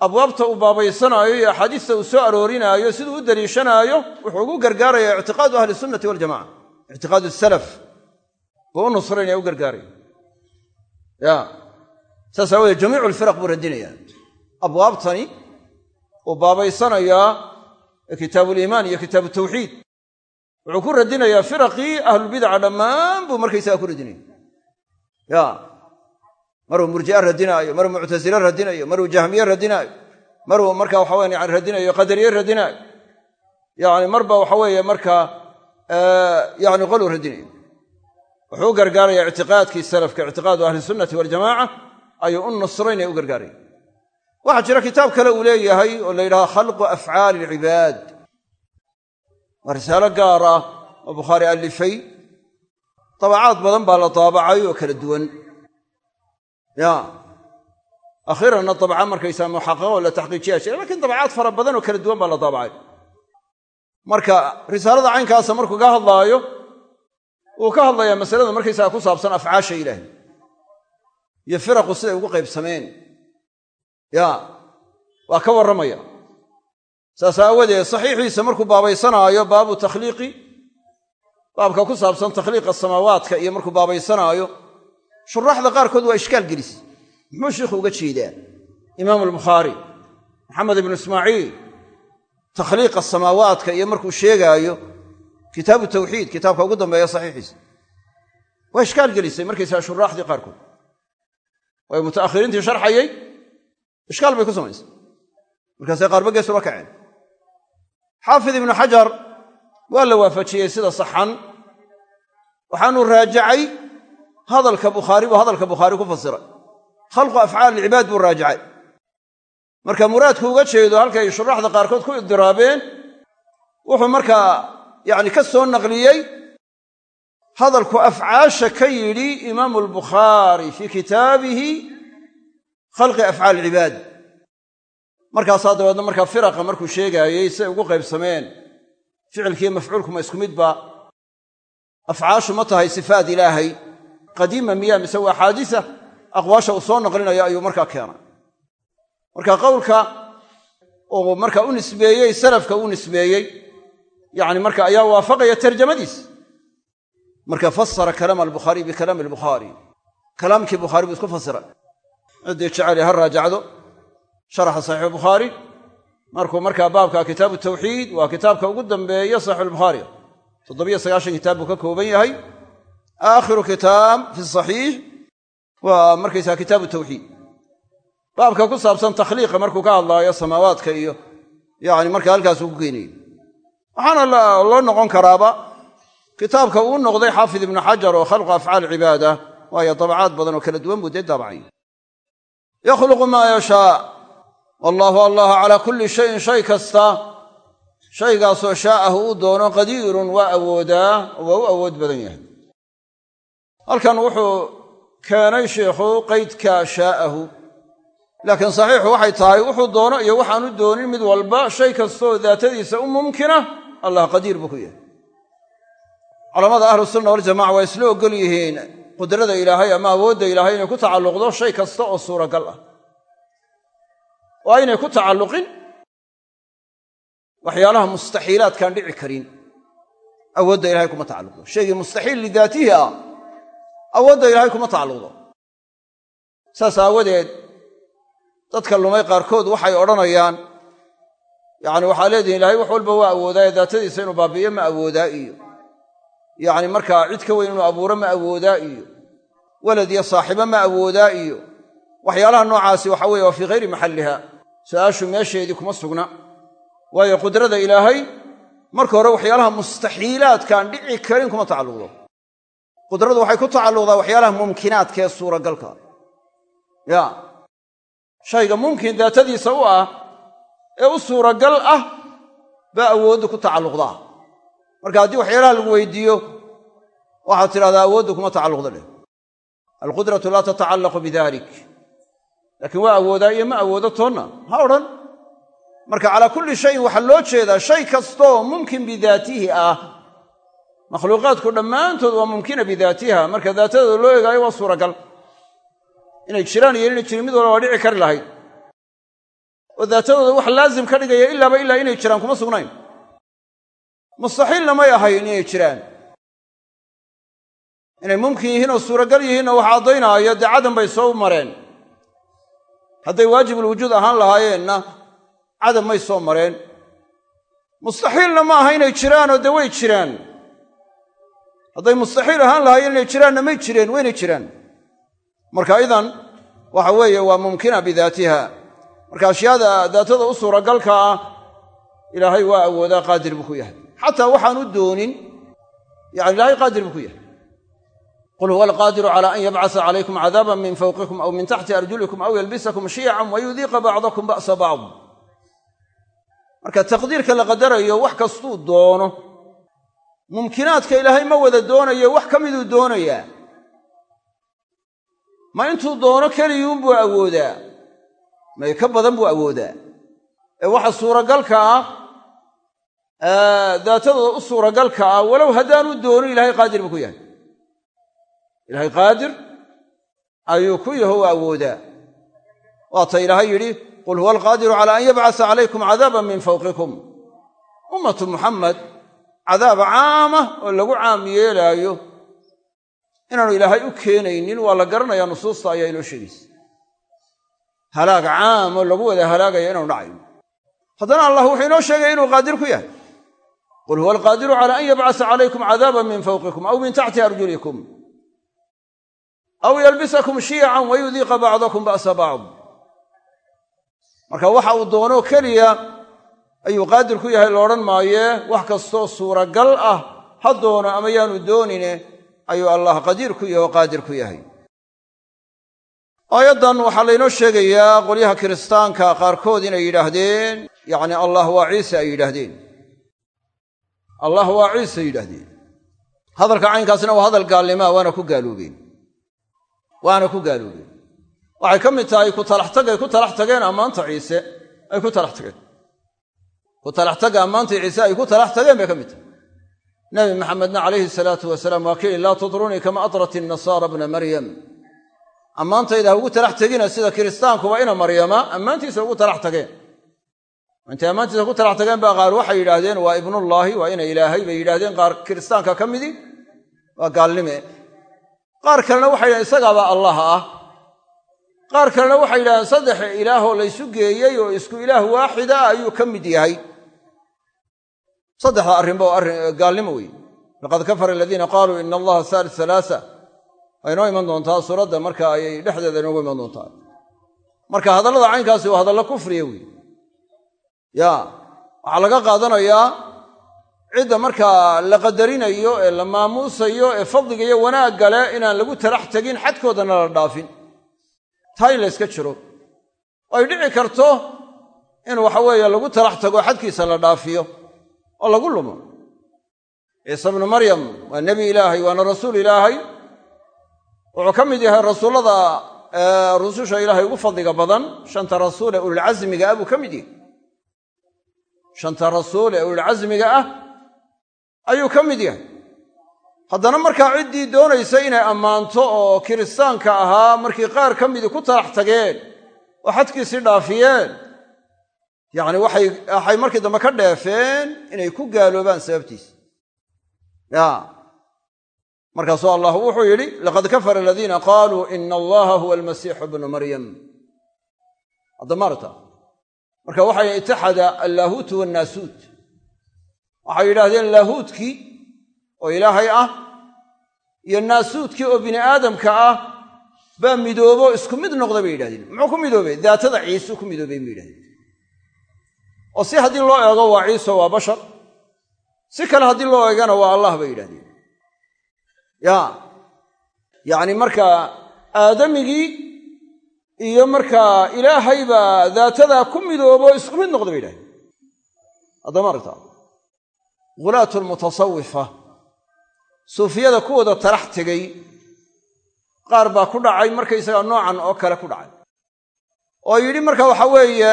abwaabta uu baabaysanaayo iyo axaadiista uu soo aroorinaayo siduu u daliishanaayo wuxuu ugu gargaarayaa ictiqaadu ahli sunnati waljamaca ictiqaadu salaf buu u nusraynaya u gargaaraya ya saas aawoodee jamiicu alfiraq buu radinayaa abwaabtani uu baabaysanayaa kitaabuliimaan iyo kitaabu tawxiid. Wuxuu ku radinayaa firaqii ahlulbidaca dhammaan buu markaysaga ku radinaya. Ya maruu murji'a radinaayo maruu muctasile radinayo maruu jahmiye radinaayo maruu marka waxa weyan yani radinayo qadariye radinaayo. Yani marba waxa weeye markaa yani qoluu radinayo wuxuu u gargaaraya ictiqaadkii salafka ictiqaadu ahli sunnati waljamaca ayuu u nusraynaya u gargaaraya. Waxaa jira kitaab kale uu leeyahay oo la yidhahdo khalqu afcaali alcibaad waa risaalo gaar ah oo bukhaari allifay. Dabacaad badan baa la daabacay oo kala duwan. Ya akhiiranna dabca markaysaa muxaqaqo la taxqiijiyaa lakiin dabacaad fara badan oo kala duwan baa la daabacay. Marka risaalada caynkaasa markuu ka hadlaayo wuu ka hadlayaa masalada markaysaga ku saabsan afcaasha ilaahay iyo firaqu siday ugu qaybsameen. Ya waa ka warramaya. Saas aawadeed saxiixiisa markuu baabaysanaayo baabu takhliiqi baabka ku saabsan takhliiqa samaawaadka iyo markuu baabaysanaayo shuraaxda qaarkood waa ishkaal gelis. Muxuu sheikhu uga jeedaa? Imaamu albukhaari maxamed ibnu ismaaciil takhliiqa samaawaadka iyo markuu sheegaayo kitaabu tawxiid kitaabka ugu dambeeya saxiixiisa. Waa ishkaal gelisay markaysaa shuraaxdii qaarkood. Way mutaakhiriintii sharxayey ishkaal bay ku samaysay. Markaasay qaarba gees kaceen. Xaafid ibnu xajar waa la waafajiyey sida saxan. Waxaanuu raajacay hadalka bukhaari buu hadalka bukhaari ku fasiray. Khalqu afcaal ilcibaad buu raajacay. Marka muraadku uga jeedo halkay shuraaxda qaarkood ku idiraabeen wuxuu markaa yacni ka soo naqliyey hadalku afcaasha ka yidhi imaamu albukhaari fii kitaabihi khalqi afcaal ilcibaad markaasaa dabeedna markaa firaqa markuu sheegaayey siay ugu qaybsameen ficilkiiyo mafcuulkuma isku midba afcaashu ma tahay sifaat ilaahay qadiima miyaa mise waa xaadisa aqwaasha uu soo naqlinayo ayuu markaa keenay. Marka qowlka uu marka u nisbeeyey salafka u nisbeeyey yacni marka ayaa waafaqaya tarjamadiis. Marka fasara kalaam albukhaariy bikalaami albukhaari kalaamkii bukhaari buu isku fasiray ciddii jeceli ha raajacdo. Sharaxa saxiixu bukhaari markuu markaa baabka kitaabu tawxiid waa kitaabka ugu dambeeya saxiixulbukhaari toddobiyo sagaashan kitaab buu ka kooban yahay. Aakhiru kitaab fi saxiix waa markaysaa kitaabu tawxiid. Baabka ku saabsan takhliiqa markuu ka hadlaayo samaawaadka iyo yani marka halkaasuu waxaana loo noqon karaaba kitaabka uu noqday xaafid ibnu xajar oo khalqu afcaal cibaada waayo dabacaad badan oo kala duwan buu dee daabacay yakhluqu maa yashaa. Wallaahu allah calaa kulli shayin shay kasta shaygaasoo shaa'ahu u doono qadiirun waa awoodaa oo waa u awood badan yahay. Halkan wuxuu keenay sheikhu qaydka shaa'ahu. Laakiin saxiixu waxay tahay wuxuu doono iyo waxaanu doonin mid walba shay kastooo daatadiisa u mumkina allah qadiir buu ku yahay culammada ahlusunna waljamaca waa isla ogol yihiin qudrada ilaahay ama awoodda ilaahay inay ku tacalluqdo shay kasta oo suuragal ah. Oo aynay ku tacalluqin waxyaalaha mustaxiilaadkaan dhici karin. Awoodda ilahay kuma tacalluqdo. Shaygii mustaxiil lidaatihi ah awoodda ilaahay kuma tacalluqdo. Saas aawadeed dadka lumay qaarkood waxay odhanayaan yacni waxaa leedihin ilaahay wax walba waa awoodaaye daatadiisa inuu baabi'iyo ma awoodaa iyo. Yacni markaa cid ka weyn inuu abuuro ma awoodaa iyo. Walad iyo saaxibo ma awoodaa iyo. Waxyaalaha noocaasi waxa weye waa fii hayri maxalliha. Su'aashu meesheedii kuma sugna. Waayo qudrada ilaahay marka hore waxyaalaha mustaxiilaadkaan dhici karin kuma tacalluqdo. Qudradu waxay ku tacalluqdaa waxyaalaha mumkinaadka ee suuragalka. Ya shayga mumkin daatadiisa u ah ee u suuragal ah baa awooddu ku tacalluqdaa marka haddii waxyaalaha lagu weydiiyo waxaad tidhahdaa awooddu kuma tacalluqda dheh. Alqudratu laa tatacallaqu bidalik laakiin waa awoodaa iyo ma awoodo toonna ha odhan. Marka calaa kulli shayin waxaa loo jeedaa shay kastooo mumkin bidaatihi ah. Makhluuqaadku dhammaantood waa mumkina bidaatiha marka daatadooda loo egaayo waa suuragal. Inay jiraan iyo inay jirin mid walba waa dhici kari lahayd oo daatadooda wax laazim ka dhigaya ilaaba ilaa inay jiraan kuma sugnayn. Mustaxiilna may ahayn inay jiraan. Inay mumkin yihiin oo suuragal yihiinna waxa addaynaayo dee cadam bay soo mareen. Hadday waajibulwujuud ahaan lahaayeenna cadam may soo mareen. Mustaxiilna ma aha inay jiraanoo dee way jiraan. Hadday mustaxiil ahaan lahaayeen inay jiraanna may jireen waynay jiraan. Marka idan waxa weeye waa mumkina bidaatiha marka ashyaada daatada u suuragalka ah ilaahay waa awoodaa qaadir buu ku yahay. Xataa waxaanu doonin yani ilaahay qaadir buu ku yahay. Qul huwa alqaadiru cala an yabcasa calaykum cadaaban min fawqikum aw min taxti arjulikum aw yalbisakum shiyacan wayudiiqa bacdakum ba'sa bacd marka taqdiirka la qadarayo wax kastuu doono. Mumkinaadka ilaahay ma wada doonayo wax ka miduu doonayaa. Ma intuu doono keliyuunbuu awoodaa may ka badan buu awoodaa. Ee waxa suuragalka ah daatadooda u suuragalka ah walow haddaanu doonin ilahay qaadir buu ku yahay. Ilaahay qaadir ayuu ku yaho u awoodaa waata ilaahay yidhi qul huwa alqaadiru cala an yabcasa calaykum cadaaban min fawqikum. Ummatu muxamed cadaab caama oo lagu caam yeelaayo inaanu ilaahay u keenaynin waa la garanayaa nusuusta ayaa inoo sheegaysa halaag caam oo lagu wada halaagaya inaanu dhacayn haddana allah wuxuu inoo sheegaya inuu qaadir ku yahay. Qul huwa alqaadiru cala an yabcasa calaykum cadaaban min fawqikum aw min taxti arjulikum aw yalbisakum shiyacan wayudiiqa bacdakum ba'sa bacd. Marka waxa uu doono keliya ayuu qaadir ku yahay la odhan maayee wax kastoo suuragal ah ha doono ama yaanu doonine ayuu allah qadiir ku yahay oo qaadir ku yahay aayaddan waxaa laynoo sheegayaa qolyaha kiristaanka qaarkood inay yidhaahdeen yacni allah waa ciise ay yidhaahdeen. Allah waa ciise yidhaahdeen. Hadalka caynkaasna waa hadal gaalnimaa waana ku gaaloobeen. Waana ku gaaloobeen. Waxay ka mid tahay ku talaxtagay ku talax tageen ammaanta ciise ay ku talax tageen. Ku talaxtaga ammaantii ciise ay ku talax tageen bay ka mid tahay. Nabi maxamedna calayhi salaatu wasalaam waa kii laa tudrunii kama adrat inasaara bna maryam ammaantayda ha ugu talax tegina sida kiristaankuba ina maryama ammaantiisa ugu talax tageen. Intay ammaantiisa ku talax tageen baa qaar waxay yidhaahdeen waa ibnullaahi waa ina ilaahay. Bay yidhahdeen qaar kiristaanka ka midi waa gaalnime. Qaar kalena waxay yidhahdeen isagaabaa allah ah. Qaar kalena waxay yidhahdeen saddex ilaahoo laysu geeyey oo isku ilaah waaxida ayuu ka mid yahay. Saddexda arrinba oo arrin gaalnimo weeye laqad kafara aladiina qaaluu ina allaha saalis halaasa waa inoo iman doontaa suuradda marka ayay dhexdeeda inoogu iman doontaa marka hadallada caynkaasi waa hadallo kufriya weeye ya waxaa laga qaadanayaa cidda markaa la qadarinayo ee la maamuusayo ee fadliga iyo wanaagga leh inaan lagu talax tegin xadkoodana la dhaafin. Taa in layska jiro. Ay dhici karto in waxa weeye lagu talax tago xadkiisa la dhaafiyo oo lagu lumo. Ciise bnu maryam waa nebi ilaahay waana rasuul ilaahay wuxuu ka mid yahay rasuullada rususha ilaahay ugu fadliga badan shanta rasuul ee ulilcasmiga ah buu ka mid yahay. Shanta rasuul ee ulilcasmiga ah ayuu ka mid yahay. Haddana markaa ciddii doonaysa inay ammaanto oo kiristaanka ahaa markii qaar ka midii ku talax tageen oo xadkiisii dhaafiyeen yacni waxay markii dambe ka dheefeen inay ku gaaloobaan sababtiisa markaasuu allah wuxuu yidhi laqad kafara aladiina qaaluu ina allaha huwa almasiixu bnu maryam. Haddamaarta marka waxay itixada allaahuutu wannaasuut. Waxay yidhaahdeen laahuutkii oo ilaahay ah iyo naasuudkii oo bini aadamka ah baa midoobo isku mid noqda bay yidhahdeen muxuu ku midoobey daatada ciisuu ku midoobey bay yidhahdeen oo si haddii loo eego waa ciiso waa bashar. Si kale haddii loo eegana waa allah bay yidhahdeen ya. Yacni markaa aadamigii iyo markaa ilaahay baa daatadaa ku midoobo isku mid noqda bay yidhahdeen haddama aragta. Ghulaatu lmutasawifa suufiyada kuwooda talax tegey. Qaar baa ku dhacay markaysagaa noocan oo kale ku dhacay. Oo yidhi marka waxa weeye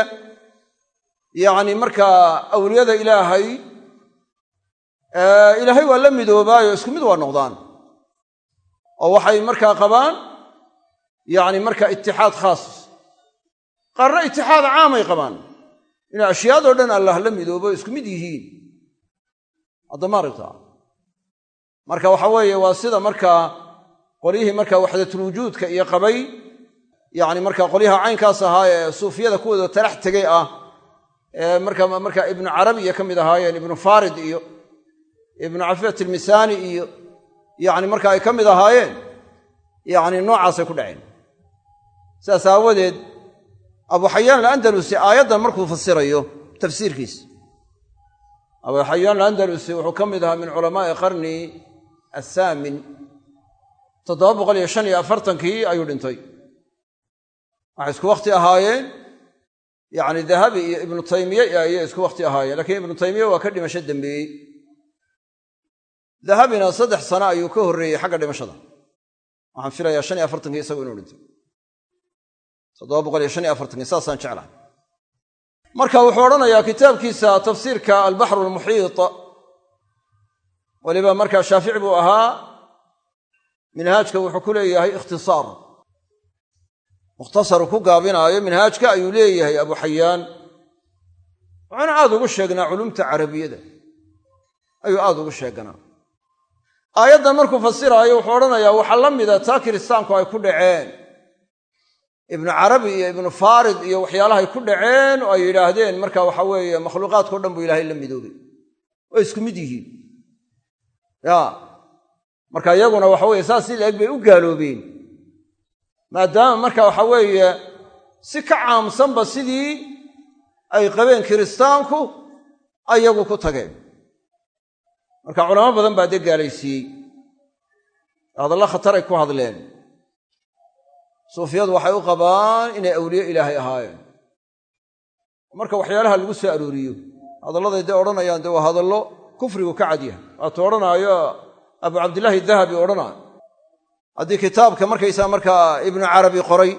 yacni markaa awliyada ilaahay ilaahay waa la midoobaayo isku mid waa noqdaan oo waxay markaa qabaan yacni markaa itixaad khaas qaarna itixaad caamay qabaan. Inay ashyaadoo dhan allah la midoobo isku mid yihiin. Haddama aragtaa? Marka waxa weeye waa sida markaa qolyihii markaa waxdatulwujuudka iyo qabay yacni markaa qolyaha caynkaas ahaa ee suufiyada kuwooda talax tegay ah ee marka markaa ibnu carabiya ka mid ahaayeen ibnu farid iyo ibnu cafiyat ilmisaani iyo yacni marka ay ka mid ahaayeen yacni noocaasay ku dhaceen. Sidaas aawadeed abu xayaan alandalusi aayaddan markuu fasirayo tafsiirkiisa abu xayaan alandalusi wuxuu ka mid ahaa min culamaa'i qarni athaamin toddoba boqol iyo shan iyo afartankii ayuu dhintay. Waxay isku wakhti ahaayeen. Yacni dahabi iyo ibnu taymiye ayay isku wakhti ahaayeen lakiin ibnu taymiye waa ka dhimasho dembeeyey dahabina saddex sano ayuu ka horreeyey xagga dhimashada. Waxaan filayaa shan iyo afartankii isagu inuu dhintay toddoba boqol iyo shan iyo afartankii saasaan jeclahay. Marka wuxuu odhanayaa kitaabkiisa tafsiirka albaxru almuxiit weliba markaa shaafici buu ahaa minhaajka wuxuu ku leeyahay ikhtisaar. Mukhtasaru ku gaabinaayo minhaajka ayuu leeyahay abu xayaan waxaana aad ugu sheegnaa culumta carabiyada ayuu aad ugu sheeganaa aayaddan markuu fasiraayo wuxuu odhanayaa waxaa la mida taa kiristaanku ay ku dhaceen. Ibnu carabi iyo ibnu farid iyo waxyaalahay ku dhaceen oo ay yidhaahdeen marka waxa weeye makhluuqaadkao dhan buu ilaahay la midoobay. Way isku mid yihiin. Ya. Marka iyaguna waxa weye saas si la-eg bay u gaaloobeen. Maadaama marka waxa weeye si ka caamsanba sidii ay qabeen kiristaanku ayagu ku tageen marka culamo badan baa dee gaalaysiiyey hadalla khataray ku hadleen. Suufiyadu waxay u qabaan inay awliye ilaahay ahaayeen. Marka waxyaalaha lagu soo arooriyo hadalladay dee odhanayaan dee waa hadallo kufrigu ka cadyahay waatuu odhanaayo abu cabdillaahi dahabi odhanaayo haddii kitaabka markaysaa markaa ibnu carabi qoray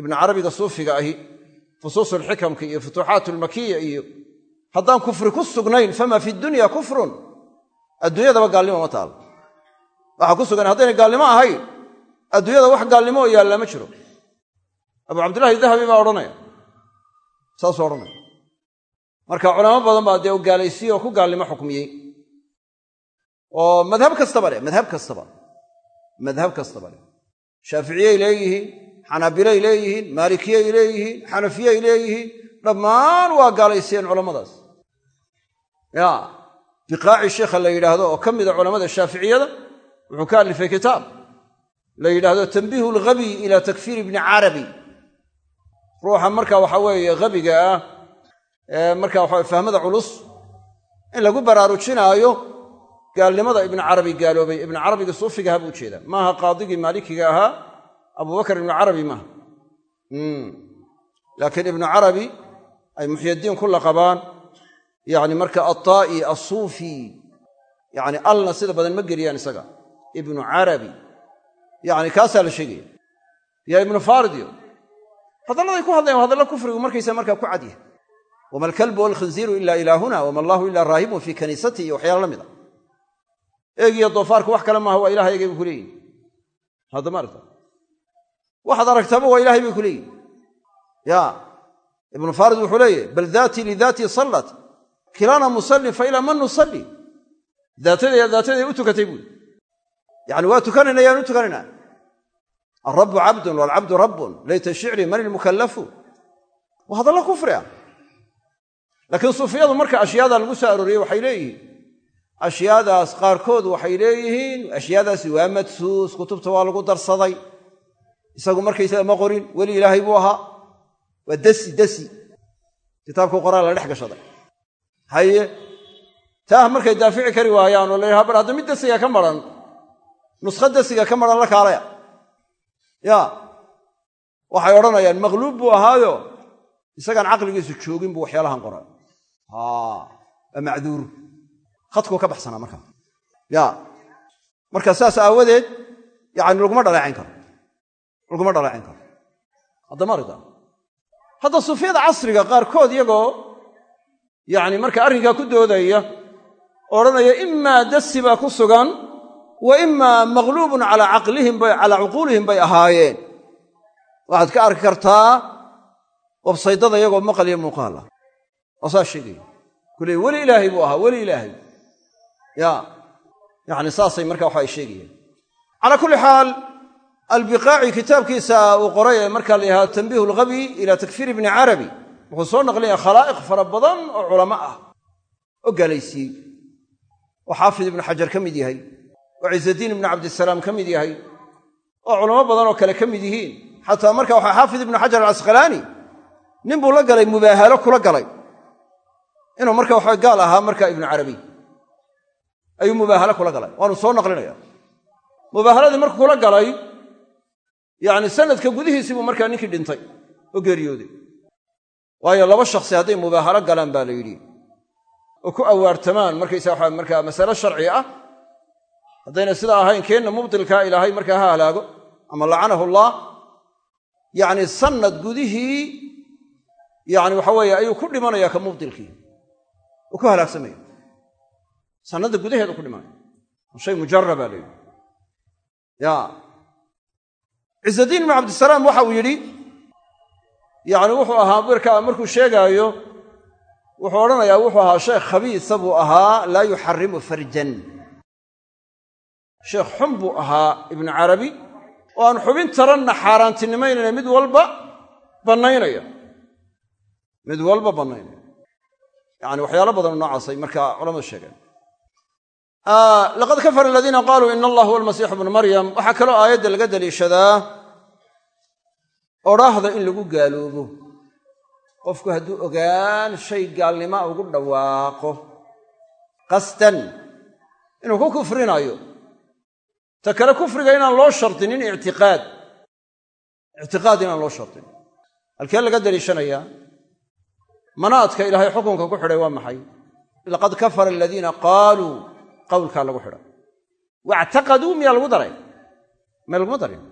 ibnu carabiga suufiga ahi fusuusulxikamka iyo futuuxaat iyo haddaan kufri ku sugnayn fama fi dunya kufrun adduunyadaba gaalnimo ma taalo waxaa ku sugan haddayna gaalnimo ahayn adduunyada wax gaalnimo oo yaallaa ma jiro. Abu cabdillahi dahabi baa odhanaya. Saasuu odhanaya. Marka culamo badan baa dee gaalaysiye oo ku gaalnimo xukmiyey. Oo madhab kastaba leh madhab kastaba. Madhab kastaba leh. Shaaficiyey leeyihiin xanaabilay leeyihiin maalikiyey leeyihiin xanafiyey leeyihiin dhammaan waa gaalaysiyeen culammadaas. Ya biqaaci sheikha la yidhaahdo oo ka mida culammada shaaficiyada wuxuu ka alifay kitaab. La yidhaahdo tanbiihu alghabiy ila takfiir ibni carabi. Ruuxa marka waxa weeye habiga ah ee marka waxa fahmada culus in lagu baraarujinaayo gaalnimada ibnu carabi gaaloobay. Ibnu carabiga suufigaha buu u jeedaa maaha qaadigii maalikiga ahaa? Abubakar ibnu carabi maaha. Laakiin ibnu carabi ay muxyadiin ku laqabaan yani marka attaa'i assuufi yani alna sida badan ma geliyaan isaga. Ibnu carabi yani kaasaa la sheegaya yaa ibnu faaridiyo hadalladay ku hadlayan hadalla kufrigu markaysa markaa ku cadyahay wama alkalbu walkhinziiru ila ilaahuna wama allahu ila raahibun fii kaniisati iyo waxyaala la mid a. Eegiyo doofaarku wax kale maaha waa ilahay egay bay ku leeyihiin haddama aragta waxaad aragtaba waa ilahay bay ku leeyihiin ya ibnu farid wuxuu leeyahy bal daatii lidaatii sallat kilaana musallin fa ilaa man nusalli? Daatadaya daataday u tukatay buuri yani waa tukanayna yaan u tukanayna. Alrabbu cabdun waalcabdu rabbun layta shicri man ilmukallafu waa hadalla kufri ah. Laakiin suufiyadu marka ashyaada lagu soo arooriyey waxay leeyihiin. Ashyaadaas qaarkood waxay leeyihiin ashyaadaasi waa madsuus kutubta waa lagu darsaday. Isagu markaysaga ma qorin weli ilaahay buu ahaa. Waa gashaday haye taah markay daafici kari waayaan oo la yidhaha bar hadda mid dasiga ka maran nuskha dasiga ka maran la kaalaya. Ya waxay odhanayaan maqluub buu ahaayo isagaan caqligiisu joogin buu waxyaalahan qoray. Waa macduur khadkuu ka baxsanaa markaa ya marka saas aawadeed yani laguma dhaleecayn karo laguma dhaleecayn karo. Haddama arida hadda sufiyada casriga qaarkood iyagoo yani marka arrinkaa ku doodaya odhanaya imaa dasi baa ku sugan wa imaa maqluubun calaa caqlihim bay calaa cuquulihim bay ahaayeen. Waxaad ka arki kartaa wabsaydada iyagoo maqal iyo muuqaal ah. Oo kuley weli ilaahay buu ahaa weli ilaahay. Ya yani saasay marka waxa ay sheegayeen. Calaa kulli xaal albiqaaci kitaabkiisa uu qoray ee markaa la yidhahdo tanbiihu lghabi ila takfiir ibni carabi wuxuu soo naqlinaya khalaa'iq fara badan oo culamo ah. Oo galaysiiyey oo xaafid ibnu xajar ka mid yahay oo ciisadiin ibnu cabdisalaam ka mid yahay oo culamo badan oo kale ka mid yihiin. Xataa marka waxaa xaafid ibnu xajar alcasqalaani nin buu la galay mubaahalo kula galay. Inuu marka waxa gaal ahaa marka ibnu carabi. Ayuu mubaahalo kula galay waanu soo naqlinaya mubaahaladii markuu kula galay yacni sanadka gudihiisii buu markaa ninkii dhintay oo geeriyooday waayo laba shakhsi hadday mubaahalo galaan baa la yidhi. Oo ku awaartamaan markaysa waxa markaa masale sharci ah haddayna sidaa ahayn keenna mubdilkaa ilaahay markaa ha halaago ama lacanahu allah yacni sanad gudihii yani waxa weeye ayuu ku dhimanaya ka mubdilkii uu ku halaagsamaya sanadda gudaheedu ku dhimanaya shay mujaraba la yidhi. Ya ciisadiin ibnu cabdisalaam waxa uu yidhi yani wuxuu ahaa markaa markuu sheegaayo wuxuu odhanayaa wuxuu ahaa sheekh khabiisa buu ahaa laa yuxarimu farjan. Sheekh xun buu ahaa ibnu carabi oo aan xubin taranna xaaraantinimaynayna mid walba bannaynaya. Mid walba bannaynaya. Yani waxyaalo badanoo noocaasay markaa culamadu sheegeen. Laqad kafara aladiina qaaluu ina allah huwa almasiixu bnu maryam. Waxaa kaloo aayadda laga daliishadaa odhaahda in lagu gaaloobo. Qofku hadduu ogaan shay gaalnima ugu dhawaaqo. Qasdan. Inuu ku kufrinaayo ta kale kufriga inaan loo shardinin ictiqaad. Ictiqaad inaan loo shardinin halkee laga daliishanayaa? Manaadka ilaahay xukunka ku xidhay waa maxay? Laqad kafara aladiina qaaluu qawlkaa lagu xidhay wactaqaduu miyaa lagu daray? May laguma darin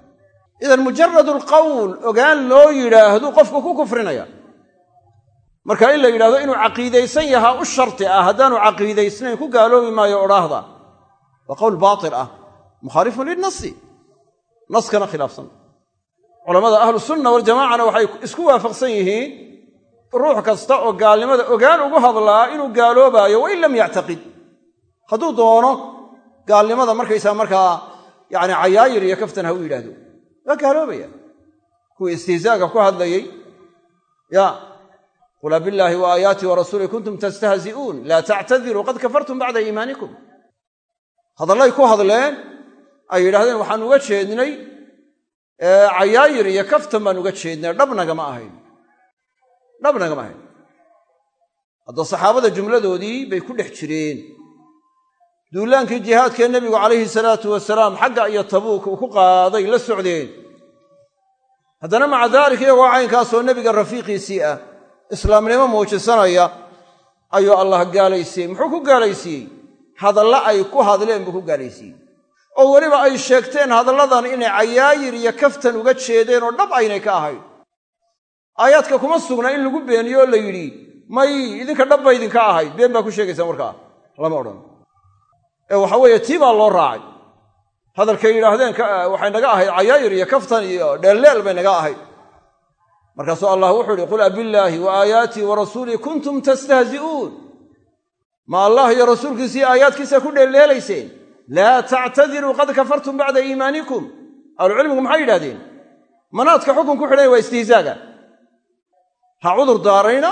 idan mujaradu alqawl ogaan loo yidhaahdu qofku ku kufrinaya. Marka in la yidhahdo inuu caqiidaysan yahaa u sharti ah haddaanu caqiidaysnayn ku gaaloobi maayo odhaahda. Waa qowl baatil ah mukhaalifun lilnasi naskana khilaafsan. Culammada ahlu sunna waljamacana waxay isku waafaqsan yihiin ruux kasta oo gaalnimada ogaan ugu hadlaa inuu gaaloobaayo wain lam yactaqid. Hadduu doono gaalnimada markaysaa markaa yani cayaayir iyo kaftan ha u yidhaahdo waa gaaloobaya kuwii istihzaaga ku hadlayey ya qul abillaahi wa aayaatii wa rasuulih kuntum tastahzi'uun. Laa tactadiruu qad kafartum bacda iimaanikum. Hadallay ku hadleen ay yidhahdeen waxaan uga jeednay cayaayir iyo kaftan baan uga jeednay dhabnagama ahayn. Dhabnagama ahayn. Hadda saxaabada jumladoodii bay ku dhex jireen duulaankii jihaadkee nebigu calayhi salaatu wasalaam xagga iyo tabuuk uu ku qaaday la socdeen. Haddana maca daalika iyagoo caynkaasoo nebiga rafiiqiisii ah islaamnimo muujisanaya ayuu allah gaalaysiiyey. Muxuu ku gaalaysiiyey? Hadalla ay ku hadleen buu ku gaalaysiiyey. Oo weliba ay sheegteen hadalladan inay cayaayir iyo kaftan uga jeedeen oo dhab aynay ka ahayn. Aayaadka kuma sugna in lagu beeniyo oo la yidhi may idinka dhab ba idinka ahayd. Been baa ku sheegaysaa markaa lama odhan ee waxa weeye tii baa loo raacay. Hadalkay yidhaahdeen waxay naga ahayd cayaayir iyo kaftan iyo dheelleel bay naga ahayd. Markaasuu allah wuxuu ihi qul abillaahi wa aayaatii wa rasuulii kuntum tastahzi'uun. Ma allah iyo rasuulkiisii aayaadkiisa ku dheelleelayseen. Laa tactadiruu qad kafartum bacda iimaanikum. Ahlucilmigu maxay yidhahdeen manaadka xukun ku xidhan waa istihzaaga. Ha cudur daarayna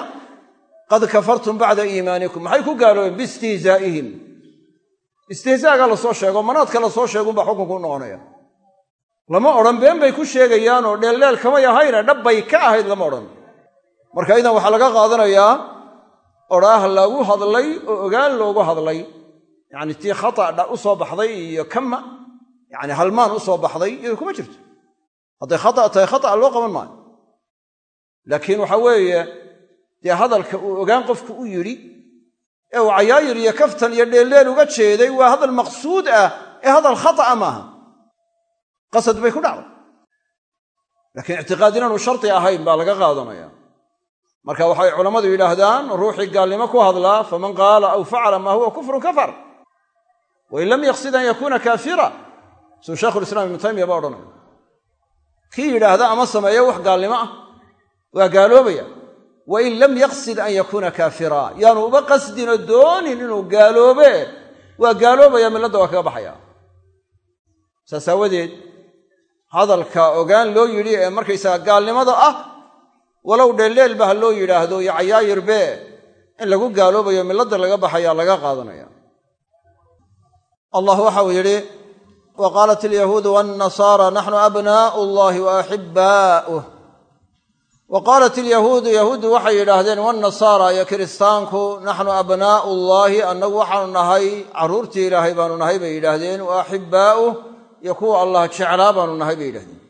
qad kafartum bacda iimaanikum. Maxay ku gaaloobeen? Biistihzaa'ihim istihzaaga la soo sheego manaadka la soo sheegunbaa xukunku u noqonaya. Lama odhan been bay ku sheegayaanoo dheelleel kamay ahayne dhab bay ka ahayd lama odhan. Marka idan waxaa laga qaadanayaa odhaah lagu hadlay oo ogaan loogu hadlay. Yacni tii khata soo baxday iyo kama yacni halmaan u soo baxday iyado kuma jirto. Hadday khata tahay khata loo qaban maayo. Laakiin waxa weeye dee hadalka uu ogaan qofku u yidhi ee uu cayaayir iyo kaftan iyo dheelleel uga jeeday waa hadal maqsuud ah ee hadal khata'a maaha. Qasad bay ku dhacday. Laakiin ictiqaad inaanu shardi ahayn baa laga qaadanaya. Marka waxay culammadu yidhaahdaan ruuxii gaalnimo ku hadlaa faman qaala aw facala maa huwa kufrun kafar. Wain lam yaqsid an yakuuna kaafira suu shaykhulislaam ibnu taymiya baa odhanaya. Kii yidhaahda ama sameeyo wax gaalnimo ah waa gaaloobaya wain lam yaqsid an yakuuna kaafira yaanu uba qasdin oo doonin inuu gaaloobe waa gaaloobaya milladda waa kaga baxaya saas aawadeed hadalka ogaan loo yidhi ee markaysaga gaalnimada ah walow dheelleelba ha loo yidhaahdo iyo cayaayirbe in lagu gaaloobayo milladda laga baxaya laga qaadanaya allah waxau yidhi wa qaalat alyahuudu waannasaara naxnu abnaa'u llahi wa wa qaalat ilyahuudu yahuuddu waxay yidhaahdeen waannasaara iyo kiristaanku naxnu abnaa'u llaahi annagu waxaanu nahay carruurtii ilaahay baanu nahay bay yidhaahdeen. Wa axibbaa'uh iyo kuwa allah jeclaa baanu nahay bay yidhahdeen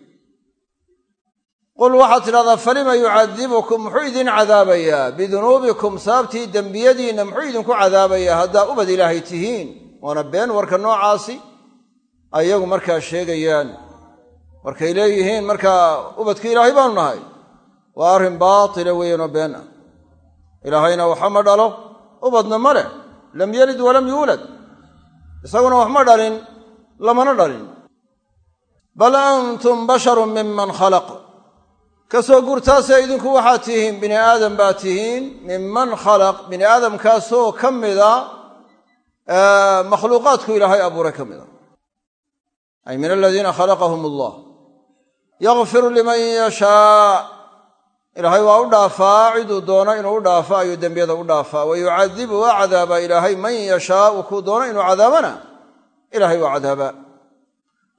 qul waxaad tidhahdaa falima yucadibukum muxuu idin cadaabayaa? Bidunuubikum sababtii dembiyadiinna muxuu idinku cadaabayaa? Haddaa ubad ilaahay tihiin waana been warka noocaasi ayagu markaa sheegayaan. Markay leeyihiin markaa ubadkii ilaahay baanu nahay waa arrin baatila weeyanoo been ah. Ilaahayna waxa ma dhalo ubadna ma leh. Lam yelid walam yuulad. Isaguna wax ma dhalin lamana dhalin. Bal antum basharun miman khalaq. Ka soo guurtaasee idinku waxaad tihiin bini aadam baad tihiin minman khalaq. Bini aadamkaasoo ka mida makhluuqaadku ilaahay abuuray ka mida. Ay min aladiina khalaqahum allah yakfiru liman yashaa ilaahay waa u dhaafaa ciduu doono inuu u dhaafo ayuu dembiyada u dhaafaa. Wa yucadibu waa cadaabaa ilaahay man yashaau kuu doono inuu cadaabana ilaahay waa cadaabaa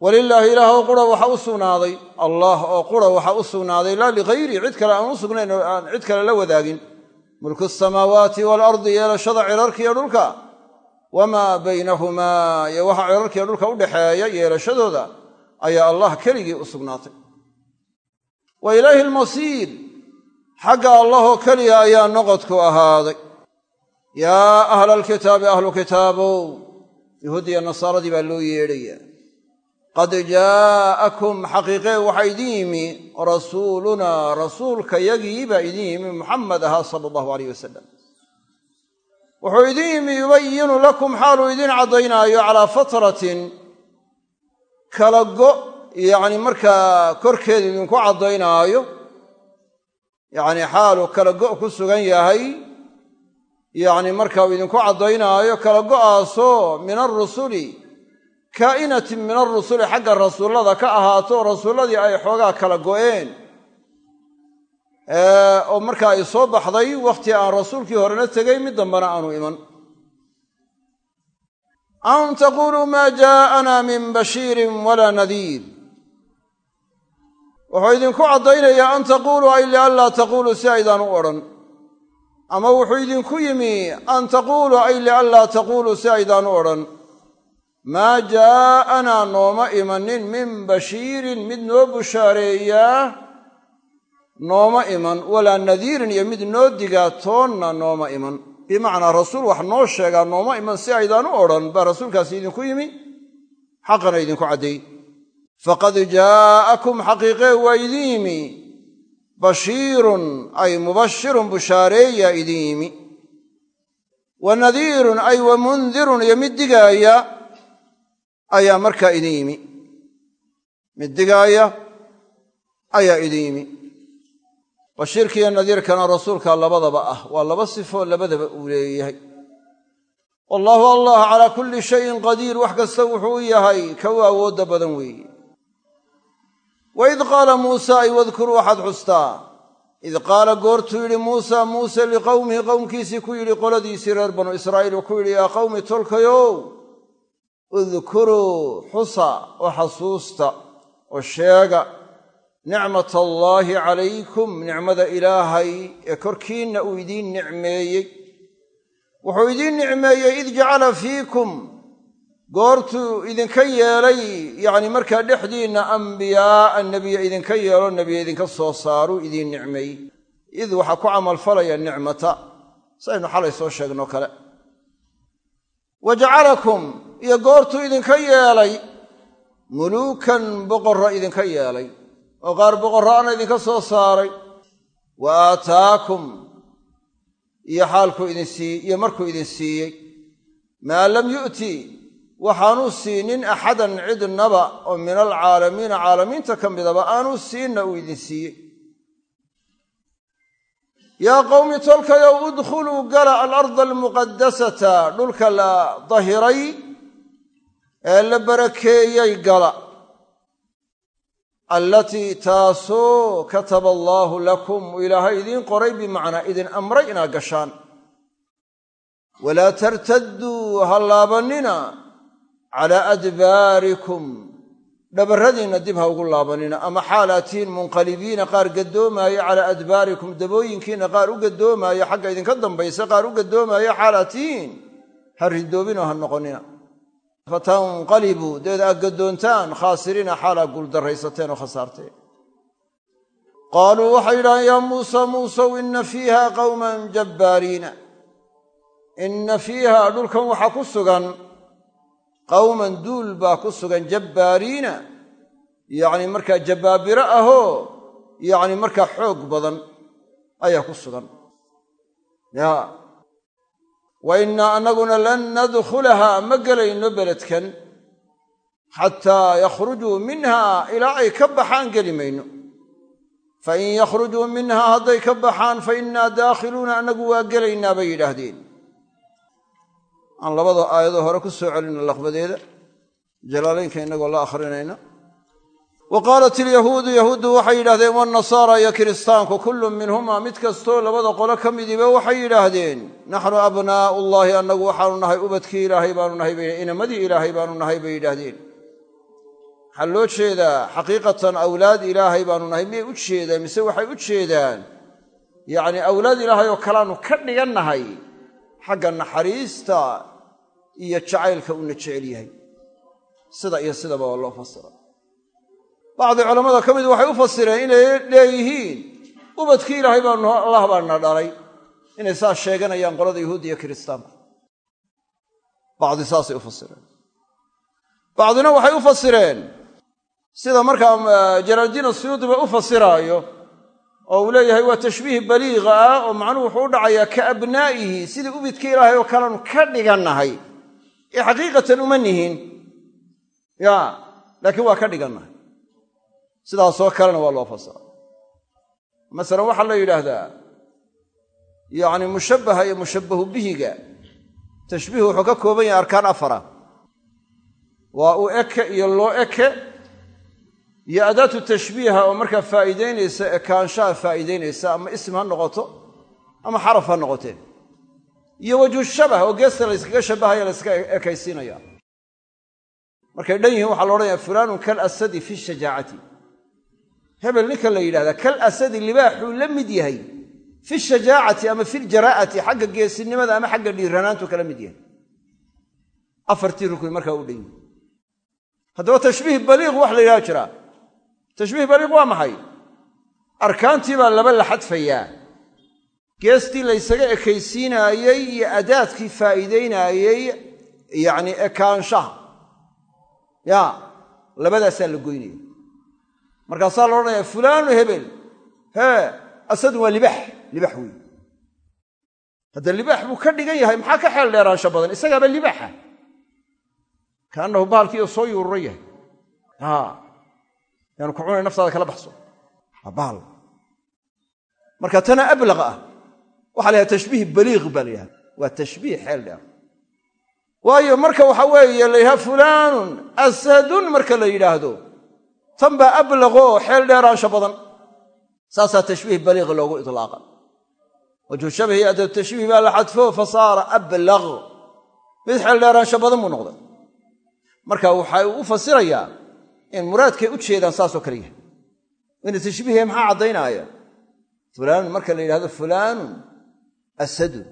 walilaahi ilaah qura waxa u sugnaaday allah oo qura waxa u sugnaaday laa ligayri cid kale aan u sugnayn aan cid kale la wadaagin. Mulku asamaawaati waalardi yeelashada cirarkiiyo dhulka. Wamaa baynahumaa iyo waxa cirarkiiyo dhulka u dhexeeya yeelashadooda ayaa allah keligii u sugnaatay. Wa ilayhi almasiir xagga allahoo keliya ayaa noqodku ahaaday. Yaa ahla alkitaabi ahlu kitaabow yahuudiya nasaaradii baa loo yeedhayaa qad jaa'akum xaqiiqee waxaa idin yimi rasuulunaa rasuulka yagii baa idin yimi muxamed ahaa sala allahu alayh wasalam wuxuu idin yimi yubayinu lakum xaaluu idin caddaynaayo calaa fatratin kala go yacni markaa korkeeda idinku caddaynaayo yacni xaaluu kala go' ku sugan yahay. Yacni marka uu idinku caddaynaayo kala go'aasoo min arusuli kaa'inatin min arusuli xagga rasuullada ka ahaato rasuulladii ay xoogaa kala go'een. Oo markaa ay soo baxday wakhti aan rasuulkii horena tegay mid dambena aanu iman. An taquluu maa jaa'anaa min bashiirin walaa nadiir wuxuu idinku caddaynayaa an taquuluu ay lianlaa taquuluu si aydaan u odhan. Ama wuxuu idinku yimi an taquuluu ay lianlaa taquuluu si aydaan u odhan. Maa jaa'anaa nooma imanin min bashiirin mid noo bushaareeyaa nooma iman. Walaa nadiirin iyo mid noo digaa toonna nooma iman. Bimacnaa rasuul wax noo sheegaa nooma iman si aydaan u odhan. Baa rasuulkaasi idinku yimi xaqana idinku caddeey faqad jaa'akum xaqiiqee waa idin yimi bashiirun ay mubashirun bushaareeyaa idin yimi wa nadiirun ay wa mundirun iyo mid digaaya ayaa markaa idin yimi mid digaaya ayaa idin yimi bashiirkiiyo nadiirkana rasuulka labadaba ah waa laba sifo labadaba uu leeyahay. Wallaahu allah calaa kulli shayin qadiir wax kasta wuxuu yahay ka awoodda badan weeye waid qaala muusa ay wadkur waxaad xustaa id qaala goortuu yidhi muusa muuse liqowmihi qowmkiisii ku yidhi qoladiisii reer banu israa'iil uu ku yidhi yaa qowmi tolkayow udkuruu xusa oo xasuusta oo sheega nicmat allaahi calaykum nicmada ilaahay ee korkiinna uu idiin nicmeeyey wuxuu idiin nicmeeyey id jacala fiikum goortuu idinka yeelay yacni markaa dhexdiinna ambiyaa'a nebiya idinka yeelo nebiya idinka soo saaruu idiin nicmeeyey id waxaa ku camalfalaya nicmata. Saynu xalay soo sheegno kale. Wa jacalakum iyo goortuu idinka yeelay muluukan boqorro idinka yeelay oo qaar boqorraana idinka soo saaray. Wa aataakum iyo xaalkuu idin sii iyo markuu idin siiyey. Maa lam yu'ti waxaanuu siinin axadan cidnaba oo min alcaalamiina caalamiinta ka midaba aanuu siinna uu idin siiyey. Yaa qowmi tolkayow udkhuluu gala alarda almuqadasata dhulka la dahiray ee la barakeeyey gala allatii taasoo kataba allaahu lakum ilaahay idiin qoray bimacnaa idin amray inaad gashaan. Walaa tartadduu ha laabanina calaa adbaarikum dhabarradiinna dib ha ugu laabanina ama xaalaatihiin munqalibiina qaar gaddoomaaya calaa adbaarikum dabooyinkiinna qaar u gaddoomaaya xagga idinka dambaysa qaar u gaddoomaya xaalaatihiin ha ridoobinoo ha noqonina fatanqalibuu dabeed aad gaddoontaan khaasiriina xaalaa guuldarraysateen oo khasaarteen qaaluu waxay yidhahdeen yaa muusa muusow inna fiiha qawman jabbaariina inna fiiha dhulkan waxaa ku sugan qawman duul baa ku sugan jabbaariina. Yacni markaa jabbaabiro ahoo yacni markaa xoog badan ayaa ku sugan. Ya wa innaa annaguna lan nadkhulahaa ma gelayno beledkan. Xataa yakhrujuu minhaa ilaa ay ka baxaan geli mayno. Fa in yakhrujuu minhaa hadday ka baxaan fa innaa daakhiluuna annagu waa gelaynaa bay yidhaahdeen aan labada aayadoo hore ku soo celino laqbadeeda jalaalaynka innagoo la akhrinayna. Wa ilyahuudu yahuuddu waxay yidhahdeen wanasaara iyo kiristaanku kullun minhumaa mid kastoo labada qolo ka midiba waxay yidhaahdeen naxnu abnaa'u llaahi annagu waxaanu nahay ubadkii ilaahay baanu nahay bay inamadii ilaahay baanu nahay bay yidhaahdeen. Waxaa loo jeedaa xaqiiqatan awlaad ilaahay baanu nahay miyay u jeedaan mise waxay u jeedaan? Yacni awlaad ilaahay oo kaleaanu ka dhigannahay xagga naxariista iyo jacaylka uuna jecel yahay. Sida iyo sidaba waa loo fasira bacdi culammada ka mid waxay u fasireen inay leeyihiin ubadkii ilaahay baanu allah baana dhalay. Inay saas sheeganayaan qolada yahuudda iyo kiristaanku bacdi saasay u fasireen bacdina waxay u fasireen sida markaa jalaaldiin asuyuudiba u fasiraayo oo uu leeyahay waa tashbiih baliiqa ah oo macnuhu wuxuu u dhacayaa ka abnaa'ihi sidii ubidkii ilaahay oo kaleanu ka dhigannahay ee xaqiiqatan uma nihin. Ya laakiin waa ka dhigannahay sidaasoo kalena waa loo fasira masalan waxaa la yidhaahdaa yacni mushabbaha iyo mushabbahu bihiga tashbiih wuxuu ka kooban yahay arkaan afara. Waa u eke iyo loo eke iyo adaatu tashbiiha oo markaa faa'iidaynaysa ekaanshaha faa'iidaynaysa ama ism ha noqoto ama xaraf ha noqotee iyo wajhu shabah oo geesta la yskaga shabbahaya la yska ekaysiinaya markay dhan yihiin waxaa la odhanaya fulaanun kal asadi fi shajaacati. Hebel ninka la yidhahdaa kal asadi libaaxuu la mid yahay fi shajaacati ama fi ljaraa'ati xagga geesinimada ama xagga dhiiranaantu kala mid yahay. Afartii rukni markaa u dhan haddaba tashbiih baliiq wax la yidhaha jiraa tashbiih baliiq waa maxay? Arkaantii baa laba la xadfayaa geestii laysaga ekaysiinaayey iyo adaadkii faa'iidaynaayey yacni ekaanshaha. Ya labadaasaa la goynaya markaasaa la odhanaya fulaanu hebel. Hee asadun waa libax libax wey hadda libaax buu ka dhigan yahay maxaa ka xeel dheeraansho badan? Isagaaba libaaxa. Kaannahu bahalkiioo soo yuururo yahay yaanu ku cunay naftaada kala baxso. Waa bahal marka tana ablaq ah. Waxa la yhaha tashbiih baliiq baa la waa tashbiih xeel dheer. Waayo marka waxa weeye la fulaanun asadun marka la yidhaahdo. Tan baa ablaqoo xeel dheeraansho badan. Saasaa tashbiih baliiq loogu itlaaqa wajhu shabahi adab tashbiih baa la xadfo fa saara ablaq mid xeel dheeraansho badan buu noqday. Marka waxay u fasirayaa in muraadkay u jeedaan saasoo kale ina tashbiihiya maxaa caddaynaya? Fulaanun marka la yidhahdo fulaanun asadun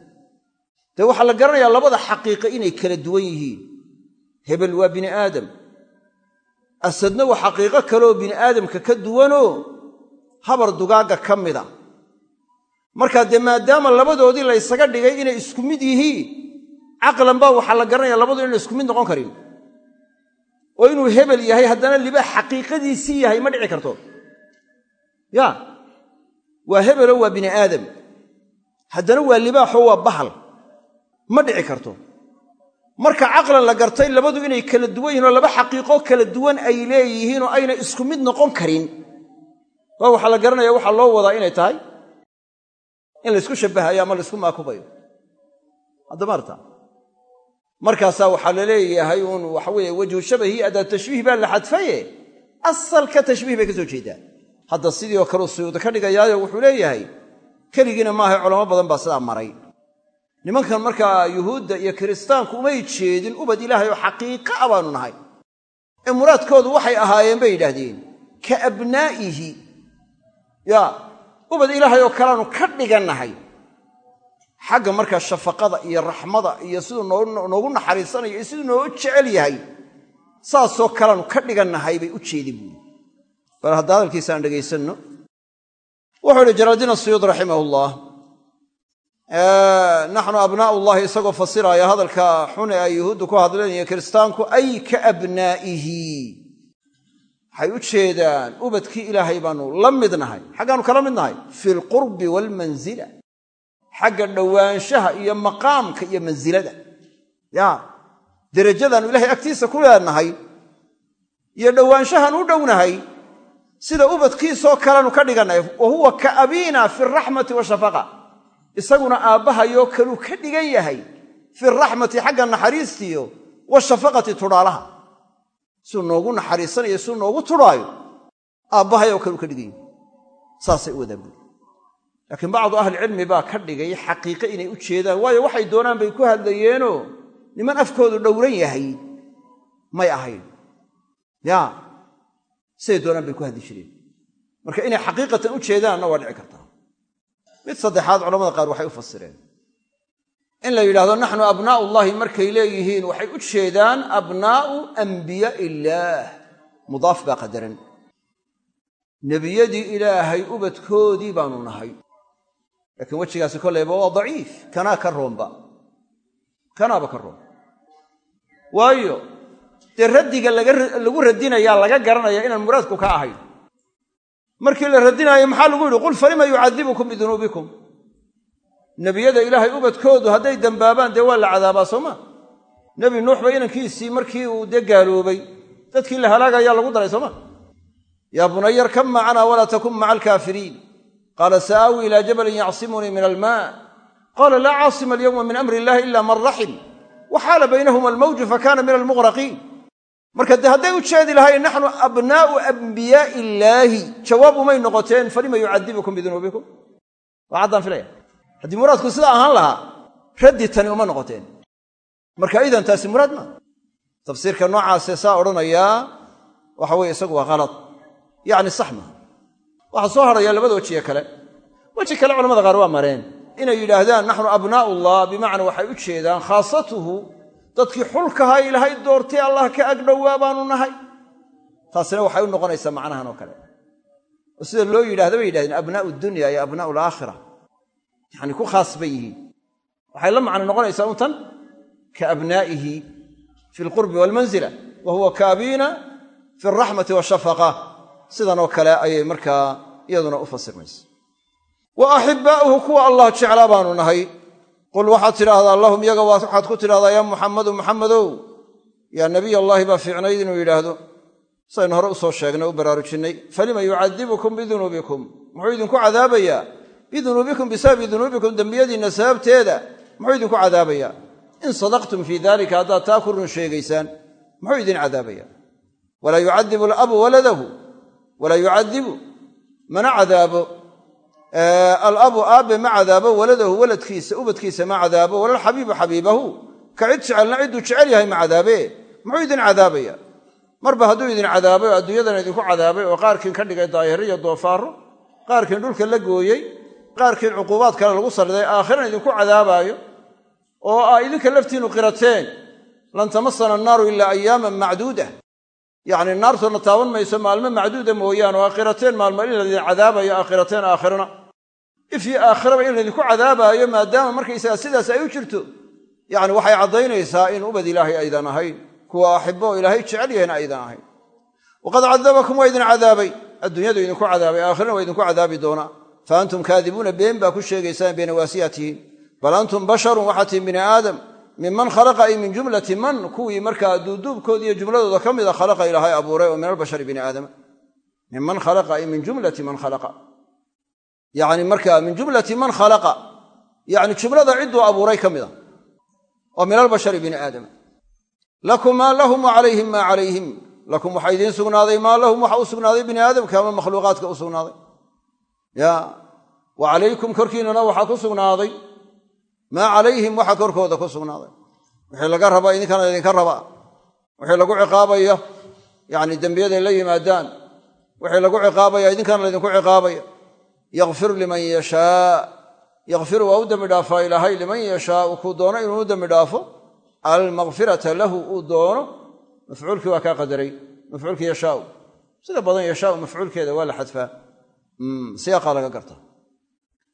dee waxaa la garanayaa labada xaqiiqa inay kala duwan yihiin. Hebel waa bini aadam. Asadna waa xaqiiqo kaleoo bini aadamka ka duwanoo habar dugaagga ka mida. Markaa dee maadaama labadoodii la ysaga dhigay inay isku mid yihiin caqlan baa waxaa la garanaya labadu inay isku mid noqon karin oo inuu hebel yahay haddana libaax xaqiiqadiisii yahay ma dhici karto. Ya waa hebeloo waa bini aadam. Haddana waa libaaxoo waa bahal. Ma dhici karto. Marka caqlan la gartay labadu inay kala duwan yihiin oo laba xaqiiqo kala duwan ay leeyihiin oo ayna isku mid noqon karin. Waa waxaa la garanaya waxaa loo wadaa inay tahay. In laysku shabbahayo ama laysku maakubayo. Haddamaarta markaasaa waxaa la leeyahay uun waxaweye wejhu shabahi adaab tashbiih baa la xadfaye. Asalka tashbiih bay ka soo jeedaa hadda sidii oo kaleu suyuudi ka dhigayaayo wuxuu leeyahay keligiina maahay culamo badan baa sidaa maray. Nimankan markaa yuhuudda iyo kiristaanku umay jeedin ubad ilaahay oo xaqiiqa a baanu nahay. Ee muraadkoodu waxay ahaayeen bay yidhaahdeen ka abnaa'ihi. Yaa ubad ilaahay oo kaleaanu ka dhigannahay xagga markaa shafaqada iyo raxmada iyo siduu noogu naxariisanayo iyo siduu noogu jecel yahay saasoo kaleaanu ka dhigannahay bay u jeedin buuri bal hadda hadalkiisa aan dhegaysanno wuxuu ihi jalaaldiin asuyuud raximahullah naxnu abnaa'u llahi isagoo fasiraaya hadalka xune ay yuhuuddu ku hadleen iyo kiristaanku ay ka abnaa'ihi? Waxay u jeedaan ubadkii ilaahay baanu la mid nahay xaggaanu kala mid nahay fi alqurbi waalmanzila xagga dhowaanshaha iyo maqaamka iyo mansilada ya derajadaanu ilahay agtiisa ku leenahay iyo dhowaanshahaan u dhownahay sida ubadkiisoo kalenu ka dhigannahay wa huwa ka abiina fi araxmati washafaqa isaguna aabbahayoo kaluu ka dhigan yahay fi raxmati xagga naxariistiiyo washafaqati tudhaalaha siduu noogu naxariisanayo siduu noogu tudhaayo aabbahayoo kaluu ka dhigan yahay. Saasay u wadaan buuri laakiin bacdu ahlicilmi baa ka dhigay xaqiiqe inay u jeedaan. Waayo waxay doonaan bay ku hadlayeenoo niman afkoodu dhowran yahay may ahayn. Ya siday doonaan bay ku hadli jireen. Marka inay xaqiiqatan u jeedaanna waa dhici kartaa. Mid saddexaad culamada qaar waxay u fasireen. In la yidhahdo naxnu abnaa'u llahi markay leeyihiin waxay u jeedaan abnaa'u ambiyaa illaah mudaaf baa qadaran. Nebiyadii ilaahay ubadkoodii baanu nahay laakiin wejigaasi kollayba waa daciif. Kanaa ka roomba kanaaba ka room waayo dee raddiga lagu radinayaa laga garanaya inaan muraadku ka ahayn markii la radinaayo maxaa lagu yidhi qul falima yucadibukum bidunuubikum? Nebiyada ilaahay ubadkoodu hadday dembaabaan dee waa la cadaabaa soo ma? Nebi nuuxba inankiisii markii uu dee gaaloobay dadkii la halaagayaa lagu daray sooma yaa bunaya arkab macanaa walaa takun maca alkaafiriin qaala sa'aawi ilaa jabalin yacsimunii min almaa qaala laa caasima alyowma min amri illahi ila man raxim wa xaala baynahuma almawju fakana min almughraqiin marka dee hadday u jeedi lahayn naxnu abnaa'u ambiyaa'i illaahi jawaab umay noqoteen falima yucadibukum bidunuubikum? Waa caddaan filaya. Haddii muraadku sidaa ahaan lahaa raddi tani uma noqoteen. Marka idan taasi muraad maa tafsiirka noocaasee saa odhanayaa waxa weye isagu waa halad yacni waxaa soo hadhaya labada wejiye kale. Weji kale culamada qaar waa mareen. Inay yidhaahdaan naxnu abnaa'u ullah bimacnaa waxay u jeedaan khaasatuhu dadkii xulkahaa ilaahay doortay allah ka agdhowaa baanu nahay. Taasina waxay u noqonaysaa macnahan oo kale. Sida loo yidhahda bay yidhahdeen abnaa'u dunya iyo abnaa'u alaakhira yacni ku khaas bay yihiin. Waxay la macno noqonaysaa un tan ka abnaa'ihi fi alqurbi waalmanzila wa huwa ka abiina fi alraxmati waashafaqa sidanoo kale ayay markaa iyaduna u fasirmaysa. Wa axibbaa'uhu kuwa allah jeclaa baanu nahay. Qul waxaad tidhaahdaa lahum iyaga waxaad ku tidhahdaa yaa muxammadu muxammadow yaa nebiy allaahi baa fiicnayd inuu yidhaahdo. Saynu hore u soo sheegnay u baraarujinnay falima yucadibukum bidunuubikum? Muxuu idinku cadaabayaa? Bidunuubikum bisababi dunuubikum dembiyadiinna sababteeda muxuu idinku cadaabayaa? In sadaqtum fii dalika haddaad taa ku run sheegaysaan. Muxuu idin cadaabayaa? Walaa yucadibu alabu waladahu walaa yucadibu mana cadaabo. Alabu aabbe ma cadaabo waladahu waladkiisa ubadkiisa ma cadaabo walalxabiibu xabiibahu. Ka cid jecelna cidduu jecel yahay ma cadaabe muxuu idin cadaabaya? Marba hadduu idin cadaabay oo adduunyadan idinku cadaabay oo qaarkiin ka dhigay daahiro iyo doofaaro qaarkiin dhulka la gooyey qaarkiin cuquubaad kale lagu salliday aakhirana idinku cadaabaayo oo aa idinka laftiinnu qirateen. Lan tamasana annaaru ilaa ayaaman macduuda yacni naartoodna taaban mayso maalmo macduuda mooyaane oo aa qirateen maalmo in laydin cadaabayo aa qirateen aakhirana ifyo aakhiraba in laydinku cadaabaayo maadaama markaysaga sidaas ay u jirto yacni waxay caddaynaysaa in ubad ilaahay aydan ahayn kuwa axibo oo ilaahay jecel yahayna aydan ahayn. Waqad cadabakum waa idin cadaabay. Adduunyadu idinku cadaabay aakhirana waa idinku cadaabi doonaa fa antum kaadibuuna been baa ku sheegaysaan beenawaasiyaa tihiin bal antum basharun waxaa tihin bini aadam minman khalaqa ay min jumlati man kuwii markaa duuduubkooda iyo jumladooda ka mida khalaqa ilaahay abuuray oo min albashari bini aadama minman khalaqa ay min jumlati man khalaqa. Yani marka min jumlati man khalaqa. Yani jumlada cidduu abuuray ka mida oo min albashari bini aadama lakum maa lahum wa calayhim maa calayhim. Lakum waxaa idiin sugnaaday maa lahum waxa u sugnaaday bini aadamka ama makhluuqaadka u sugnaaday? Ya wa calaykum korkiinana waxaa ku sugnaaday maa calayhim waxa korkooda ku sugnaaday. Wixii laga rabaa idinkana idinka rabaa. Wixii lagu ciqaabaya yani dembiyaday la yimaadaan. Wixii lagu ciqaabaya idinkana laydinku ciqaabaya. Yakfir liman yashaa. Yakfiru waa u dembi dhaafaa ilaahay liman yashaau kuu doono inuu u dembi dhaafo. Almakfirata lahu uu doono. Mafcuulkii waa kaa qadaray. Mafcuulkii yashaau sida badan yashaau mafcuulkeeda waa la xadfaa. Siyaaqa laga garta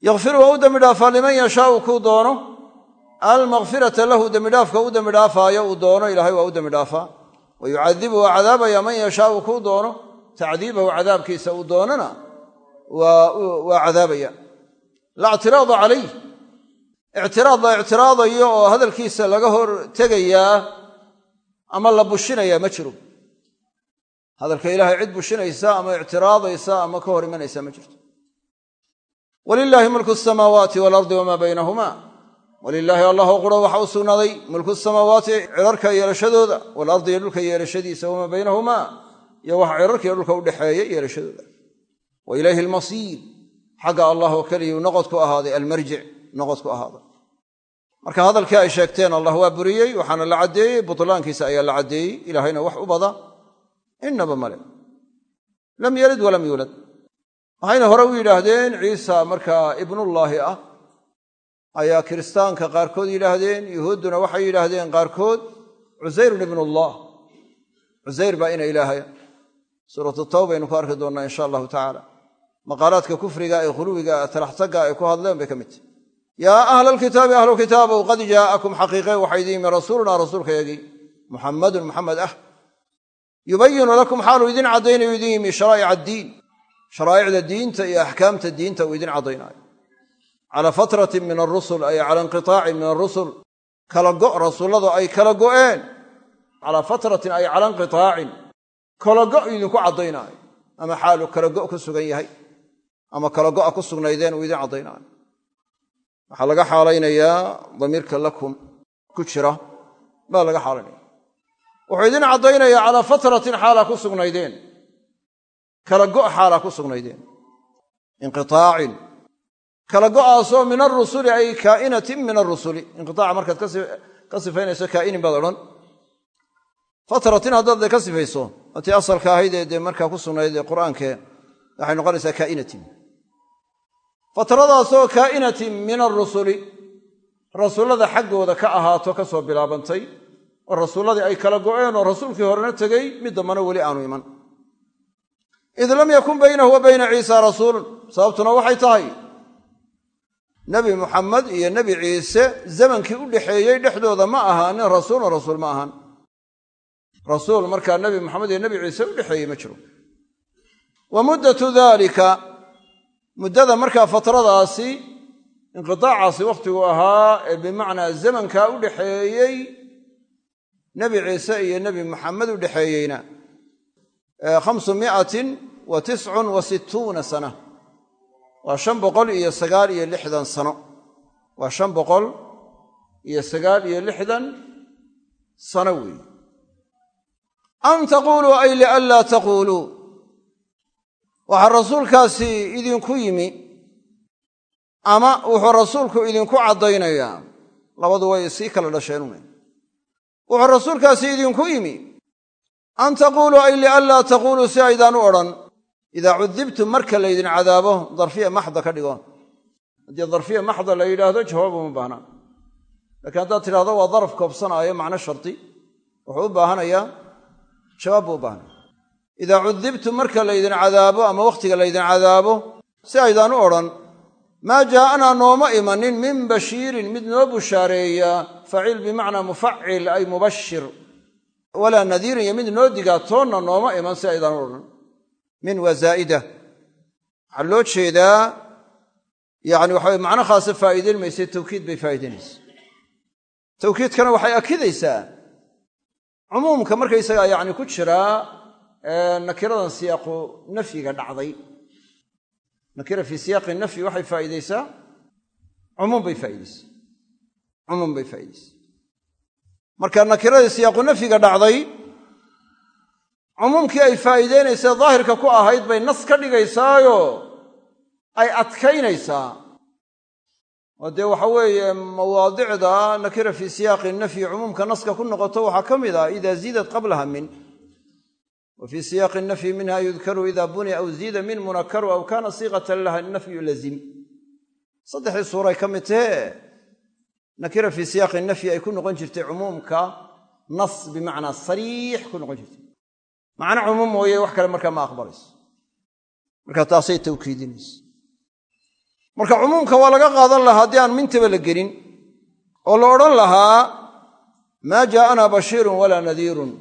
yakfiru waa u dembi dhaafaa liman yashaau kuu doono? Almakfirata lahu dembidhaafka u dembi dhaafaayo uu doono ilaahay waa u dembi dhaafaa. Wa cadaabaya man yashaau kuu doono? Tacdiibahu cadaabkiisa uu doonana waa cadaabaya. La ctiraada calayh. Ictiraad la ictiraadayo oo hadalkiisa laga hor tegayaa ama la bushinayaa ma jiro hadalka ilaahay cid bushinaysa ama ictiraadaysa ama ka hor imanaysa ma jirto walilaahi mulku asamaawaati waalardi wamaa baynahuma. Walilaahi allahoo qura waxa u sugnaaday mulku samaawaati cirarka yeelashadooda waalardi iyo dhulka yeelashadiisa wamaa baynahumaa iyo waxa cirarkiiyo dhulka udhexeeya yeelashadooda wa ilayhi almasiir xagga allah oo keliyuu noqodku ahaaday almarjic noqodku ahaaday. Marka hadalkii ay sheegteen allah waa buriyey waxaana la caddeeyey butlaankiisa ayaa la caddeeyey ilaahayna wax u bada innaba male lam yalid walam yuulad waxayna hore u yidhaahdeen ciisa markaa ibnullaahi ah ayaa kiristaanka qaarkood yidhaahdeen yuhuudduna waxay yidhaahdeen qaarkood cusayrun ibnullah. Cusayr baa ina ilaahaya suuratu tawba aynu ku arki doonnaa insha allahu tacaala. Maqaalaadka kufriga ee khuluwiga talaxtagga ay ku hadleen bay ka mid tahy yaa ahla alkitaabi ahlu kitaabow qad jaa'akum xaqiiqe waxaa idin yimi rasuulunaa rasuulkayagii muxammadun muxamed ah. Yubayinu lakum xaaluu idin caddaynayo idin yimi sharaa'ic addiin sharaa'icda diinta iyo axkaamta diinta uu idin caddaynaayo. Calaa fatratin min arusul ay cala inqitaacin min arusul kala go' rasuulladu ay kala go'een. Calaa fatratin ay cala inqitaacin. Kala go' idinku caddaynaayo. Ama xaalu kala go' ku sugan yahay. Ama kala go'a ku sugnaydeen uu idin caddaynaayo. Waxaa laga xaalaynayaa damiirka lakum ku jira. Baa laga calaa kala go' xaalaa ku sugnaydeen. Inqiaacin kala go'aasoo min arusuli ay kaa'inatin min arusuli inqiaaca markaad ka sifaynayso kaa'inin baad odhan. Fatratin haddaad ka sifayso atii asalka ahayd ee dee markaa ku sugnayd ee qur'aankee waxay noqonaysaa kaa'inatin. Fatradaasoo kaa'inatin min arusuli rasuullada xaggooda ka ahaato ka soo bilaabantay oo rasuulladii ay kala go'een oo rasuulkii horena tegey mid dambana weli aanu iman id lam yakun baynahu wa bayna ciisa rasuulun sababtuna waxay tahay nebi muxamed iyo nebi ciise zamankii u dhexeeyey dhexdooda ma ahaanin rasuulun rasuul ma ahaan rasuul markaa nebi moxamed iyo nebi ciise u dhexeeyey ma jiro wa muddatu daalika muddada markaa fatradaasi inqitaacaasi wakhtigu ahaa ee bimacnaa zamankaa u dhexeeyey nebi ciise iyo nebi maxamed u dhexeeyeyna khamsu miatin wa tiscun wa sittuuna sana waa shan boqol iyo sagaal iyo lixdan sano waa shan boqol iyo sagaal iyo lixdan sano weeye an taquuluu ay lianlaa taquuluu waxaa rasuulkaasi idinku yimi ama wuxuu rasuulku idinku caddaynayaa labadu way sii kala idinku yimi an taquuluu ay lianlaa taquuluu si aydaan u odhan idaa cudibtum marka laydin cadaabo darfiya maxda ka dhigo haddii darfiya maxda la yidhaahdo jawaab uma baahna lakiin haddaad tidhahdo waa daraf koobsanaayo macno shardi wuxuu u baahanayaa jawaab buu u idaa cudibtum marka laydin cadaabo ama wakhtiga laydin cadaabo si aydaan u odhan maa jaa'anaa nooma imanin min bashiirin mid noo bushaareeya faciil bimacnaa mufacil ay mubashir walaa nadiirin iyo mid noo digaa toonna nooma iman si aydaan u odhan. Min waa zaa'ida waxaa loo jeedaa yani waxaweye macno khaasa faa'iidayn mayse tawkiid bay faa'iidaynaysa tawkiidkana waxay akidaysaa. Cumuumka markaysagaa yani ku jiraa nakiradan siyaaqu nafyiga dhacday. Nakira fii siyaaqi nafyi waxay faa'iidaysaa? Cumuum bay faa'iidaysaa. Cumuum bay faa'iidaysaa marka nakiradii siyaaqu nafyiga dhacday cumuumkii ay faa'iideynaysa daahirka ku ahayd bay nas ka dhigaysaayo ay adkaynaysaa. Oo dee waxa weeye mawaadicda nakira fii siyaaqi nafyi cumuumka naska ku noqoto waxaa ka mid ah ida ziidat qablaha min. Wa fii siyaaqi nafyi minha yudkaru ida buniya aw ziida min munakaru aw kana siiqatan laha nafyu lazim. Saddexdii suuray ka mid nakira fii siyaaqi nafyi ay ku noqon jirtay cumuumka nas bimacnaa sariix ku noqon jirtay. Macno cumuum mooye wax kale markaa ma aqbalayso marka taasay tawkiidinaysa marka cumuumka waa laga qaadan lahaa haddii aan mintaba la gelin oo la odhan lahaa maa jaa'anaa bashiirun walaa nadiirun.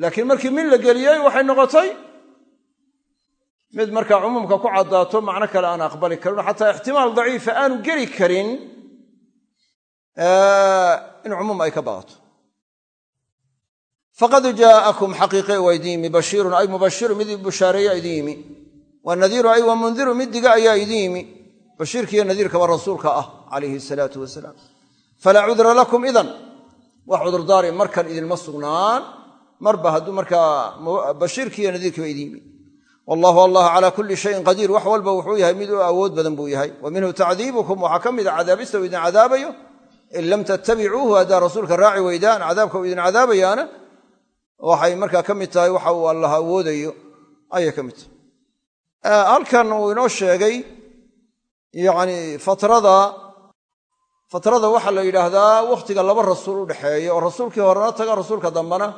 Laakiin markii min la geliyey waxay noqotay mid markaa cumuumka ku caddaato macno kale aan aqbali karin xataa ixtimaal daciifa aanu geli karin in cumuum ay ka badato faqad jaa'akum xaqiiqe waa idin bashiirun ay mubashirun mid bushaareeya idin wa nadiirun ay wa mundirun mid ayaa idin bashiirkiiyo nadiirkaba rasuulka ah calayhi salaatu wasalaam falaa cudra lakum idan wax cudurdaari markan idinma sugnaan marba hadduu markaa bashiirkiiyo nadiirkiiba idin wallahu allah calaa kulli shayin qadiir wax walba wuxuu yahay mid u awood badan buu yahay wa minhu tacdiibukum waxaa ka mid a cadaabista uu idin cadaabayo in lam tattabicuuhu haddaa rasuulka raaci weydaan cadaabka uu idin cadaabayaana waxay markaa ka mid tahay waxa uu allah awoodayo ayay ka mid tahay. Halkan uu inoo sheegay yacni fatrada fatrada waxaa la yidhaahdaa wakhtiga laba rasuul u dhexeeya oo rasuulkii horena taga rasuulka dambena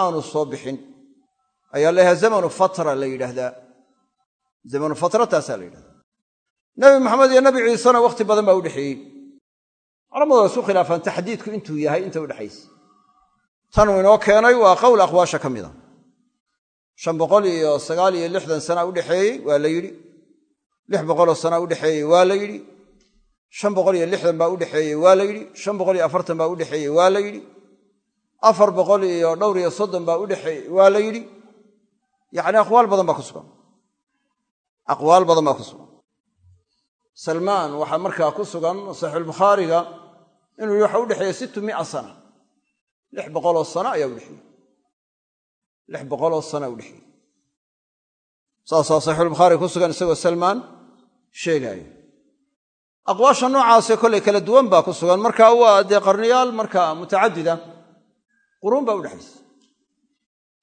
aanu soo bixin. Ayaa la yhaha zamanu fatra la yidhaahdaa. Zamanu fatra taasaa la yidhahdaa nebi maxamed iyo nebi ciisena wakhti badan baa u waa isu khilaafaan taxdiidku intuu yahay inta udhexaysa tanuu inoo keenay waa qowl aqwaasha ka mida. Shan boqol iyo sagaal iyo lixdan sana udhexeeyey waa la yidhi. Lix boqoloo sana udhexeeyey waa la yidhi. Shan boqol iyo lixdan baa udhexeeyey waa la yidhi. Shan boqol iyo afartan baa udhexeeyey waa la yidhi. Afar boqol iyo dhowr iyo soddon baa udhexeeyey waa la yidhi. Yacni aqwaal badan baa ku sugan. Aqwaal badan baa ku sugan. Salmaan waxaa markaa ku sugan saxiixulbukhaariga inuu waxa udhexeeya sittu mia sana. Lix boqoloo sano ayaa udhexeeyey lix boqoloo sana udhexeeyey saasaa saxiixulbukhaari ku sugan isagoo salmaan sheegaayo aqwaasha noocaasee kollay kala duwan baa ku sugan. Marka waa dee qarniyaal markaa mutacadida quruun baa udhexaysa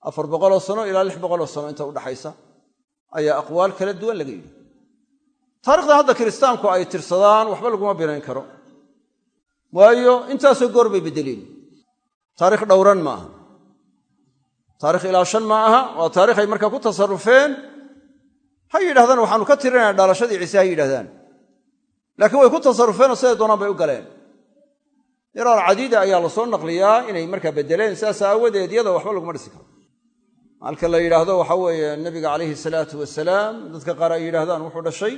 afar boqoloo sano ilaa lix boqoloo sano inta udhaxaysa ayaa aqwaal kala duwan laga yidhi. Taarikhdan hadda kiristaanku ay tirsadaan waxba laguma binayn karo waayo intaasoo goor bay beddeleen. Taarikh dhowran maaha. Taarikh ilaa shan ma aha waa taarikh ay markaa ku tasarufeen ha yidhahdaan waxaanu ka tirinayna dhalashadii ciise ha yidhahdaan laakiin way ku tasarufeenoo siday doonaan bay u galeen. Miraar cadiida ayaa la soo naqliyaa inay markaa beddeleen sidaas aawadeed iyada waxba laguma dhisi karo. Halka la yidhaahdo waxa weeye nabiga calayhi salaatu wasalaam dadka qaar ay yidhahdaan wuxuu dhashay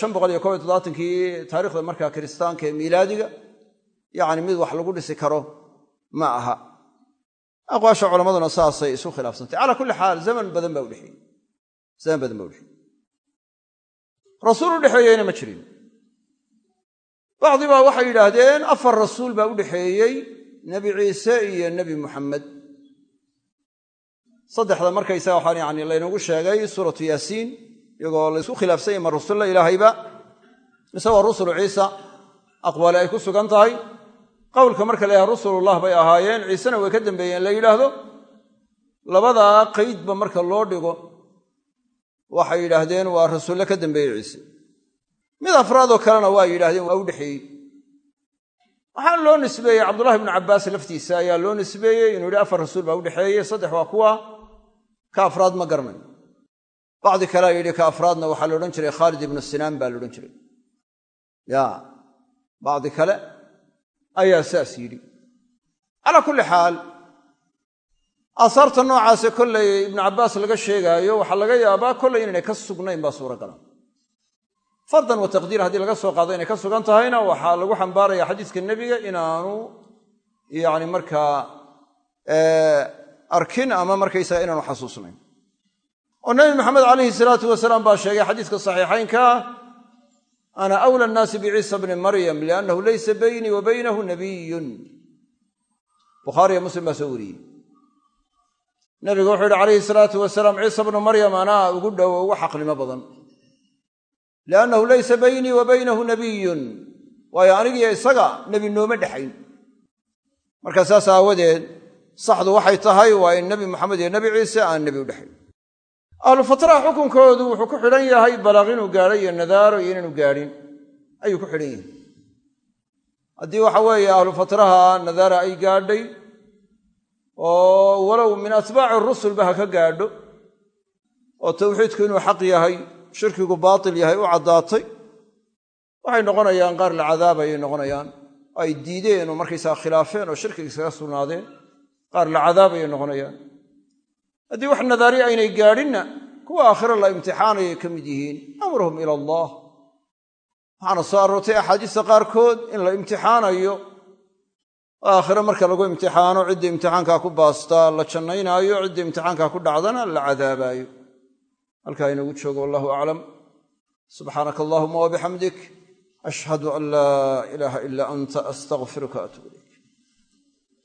shan boqol iyo kob iyo toddobaatankii taarikhda markaa kiristaanka ee miilaadiga yacni mid wax lagu dhisi karo ma aha. Aqwaasha culammaduna saasay isu khilaafsantay. Calaa kulli xaal zaman badan baa udhexeeyey zaman badan baa udhexeeyey rasuul udhexeeyeyna ma jirin. Bacdi baa waxay yidhaahdeen afar rasuul baa udhexeeyey nebi ciise iyo nebi muxamed saddexda markaysaga waxaan yani laynagu sheegay suuratu yaasiin iyagoo la isku khilaafsanya ma rusulla ilaahayba mise waa rusulu ciisa? Aqwaali ay ku sugan tahay qowlka marka la rusulullah bay ahaayeen ciisena way ka dambeeyeen. La yidhaahdo labadaa qaydba marka loo dhigo waxay yidhaahdeen waa rasuulle ka dambeeyey ciise. Mid afraadoo kalena waa yidhahdeen waa u dhexeeyey. Waxaana loo nisbeeyey cabdullahi bnu cabbaas laftiisa ayaa loo nisbeeyey inuu yidhi afar rasuul baa udhexeeyey saddex waa kuwa ka afraad ma garanayo. Bacdi kalea yidhi ka afraadna waxaa la odhan jiray khaalid ibnu sinaan baa la odhan jiray. Ya bacdi kale ayaa saas yidhi. Calaa kulli xaal aasaarta noocaase kollay ibnu cabbaas laga sheegaayo waxaa laga yaabaa kollay inaynay ka sugnayn baa suuragala fardan wa taqdiir haddii laga soo qaado inay ka sugan tahayna waxaa lagu xambaaraya xadiiska nebiga inaanu yani markaa arkin ama markaysaga inaanu xasuusnayn. Oo nebi maxamed calayhi salaatu wasalaam baa sheegay xadiiska saxiixaynka ana awla annaasi biciisa bni maryam liannahu laysa baynii wa baynahu nabiyun bukhaariyo muslim baa soo wariyey nabigu wuxuu yihi calayhi salaatu wasalaam ciisa bnu maryam anaa ugu dhowo ugu xaqnimo badan liannahu laysa baynii wa baynahu nabiyun waayo anigiyo isaga nebi nooma dhexayn marka saas aawadeed saxdu waxay tahay waa in nebi moxamed iyo nebi ciise aan nebi u ahlu fatraha xukunkoodu wuxuu ku xidhan yahay balaaq inuu gaadho iyo nadaaro iyo inaanu gaadhin. Ayuu ku xidhan yahay. Haddii waxa weeye ahlu fatraha nadaara ay gaadhay oo walow min atbaaci rusulba ha ka gaadho oo tawxiidku inuu xaq yahay shirkigu baatil yahay u caddaatay waxay noqonayaan qaar la cadaabayay noqonayaan. Ay diideen oo markaysaga khilaafeen oo shirkiga iskaga sugnaadeen qaar la cadaabayay noqonayaan haddii wax nadaari aynay gaadhinna kuwa aakhiro la imtixaanayay ka mid yihiin amruhum ila allah. Waxaana soo aroortay axaadiista qaarkood in la imtixaanayo aakhire marka lagu imtixaano cidda imtixaankaa ku baastaa la jannaynaayo cidda imtixaankaa ku dhacdana la cadaabaayo. Halkaa inagu joogo wallahu aclam. Subxaanaka allahuma wabixamdik ashhadu an laa ilaaha ila anta astaqfiruka atub ilayk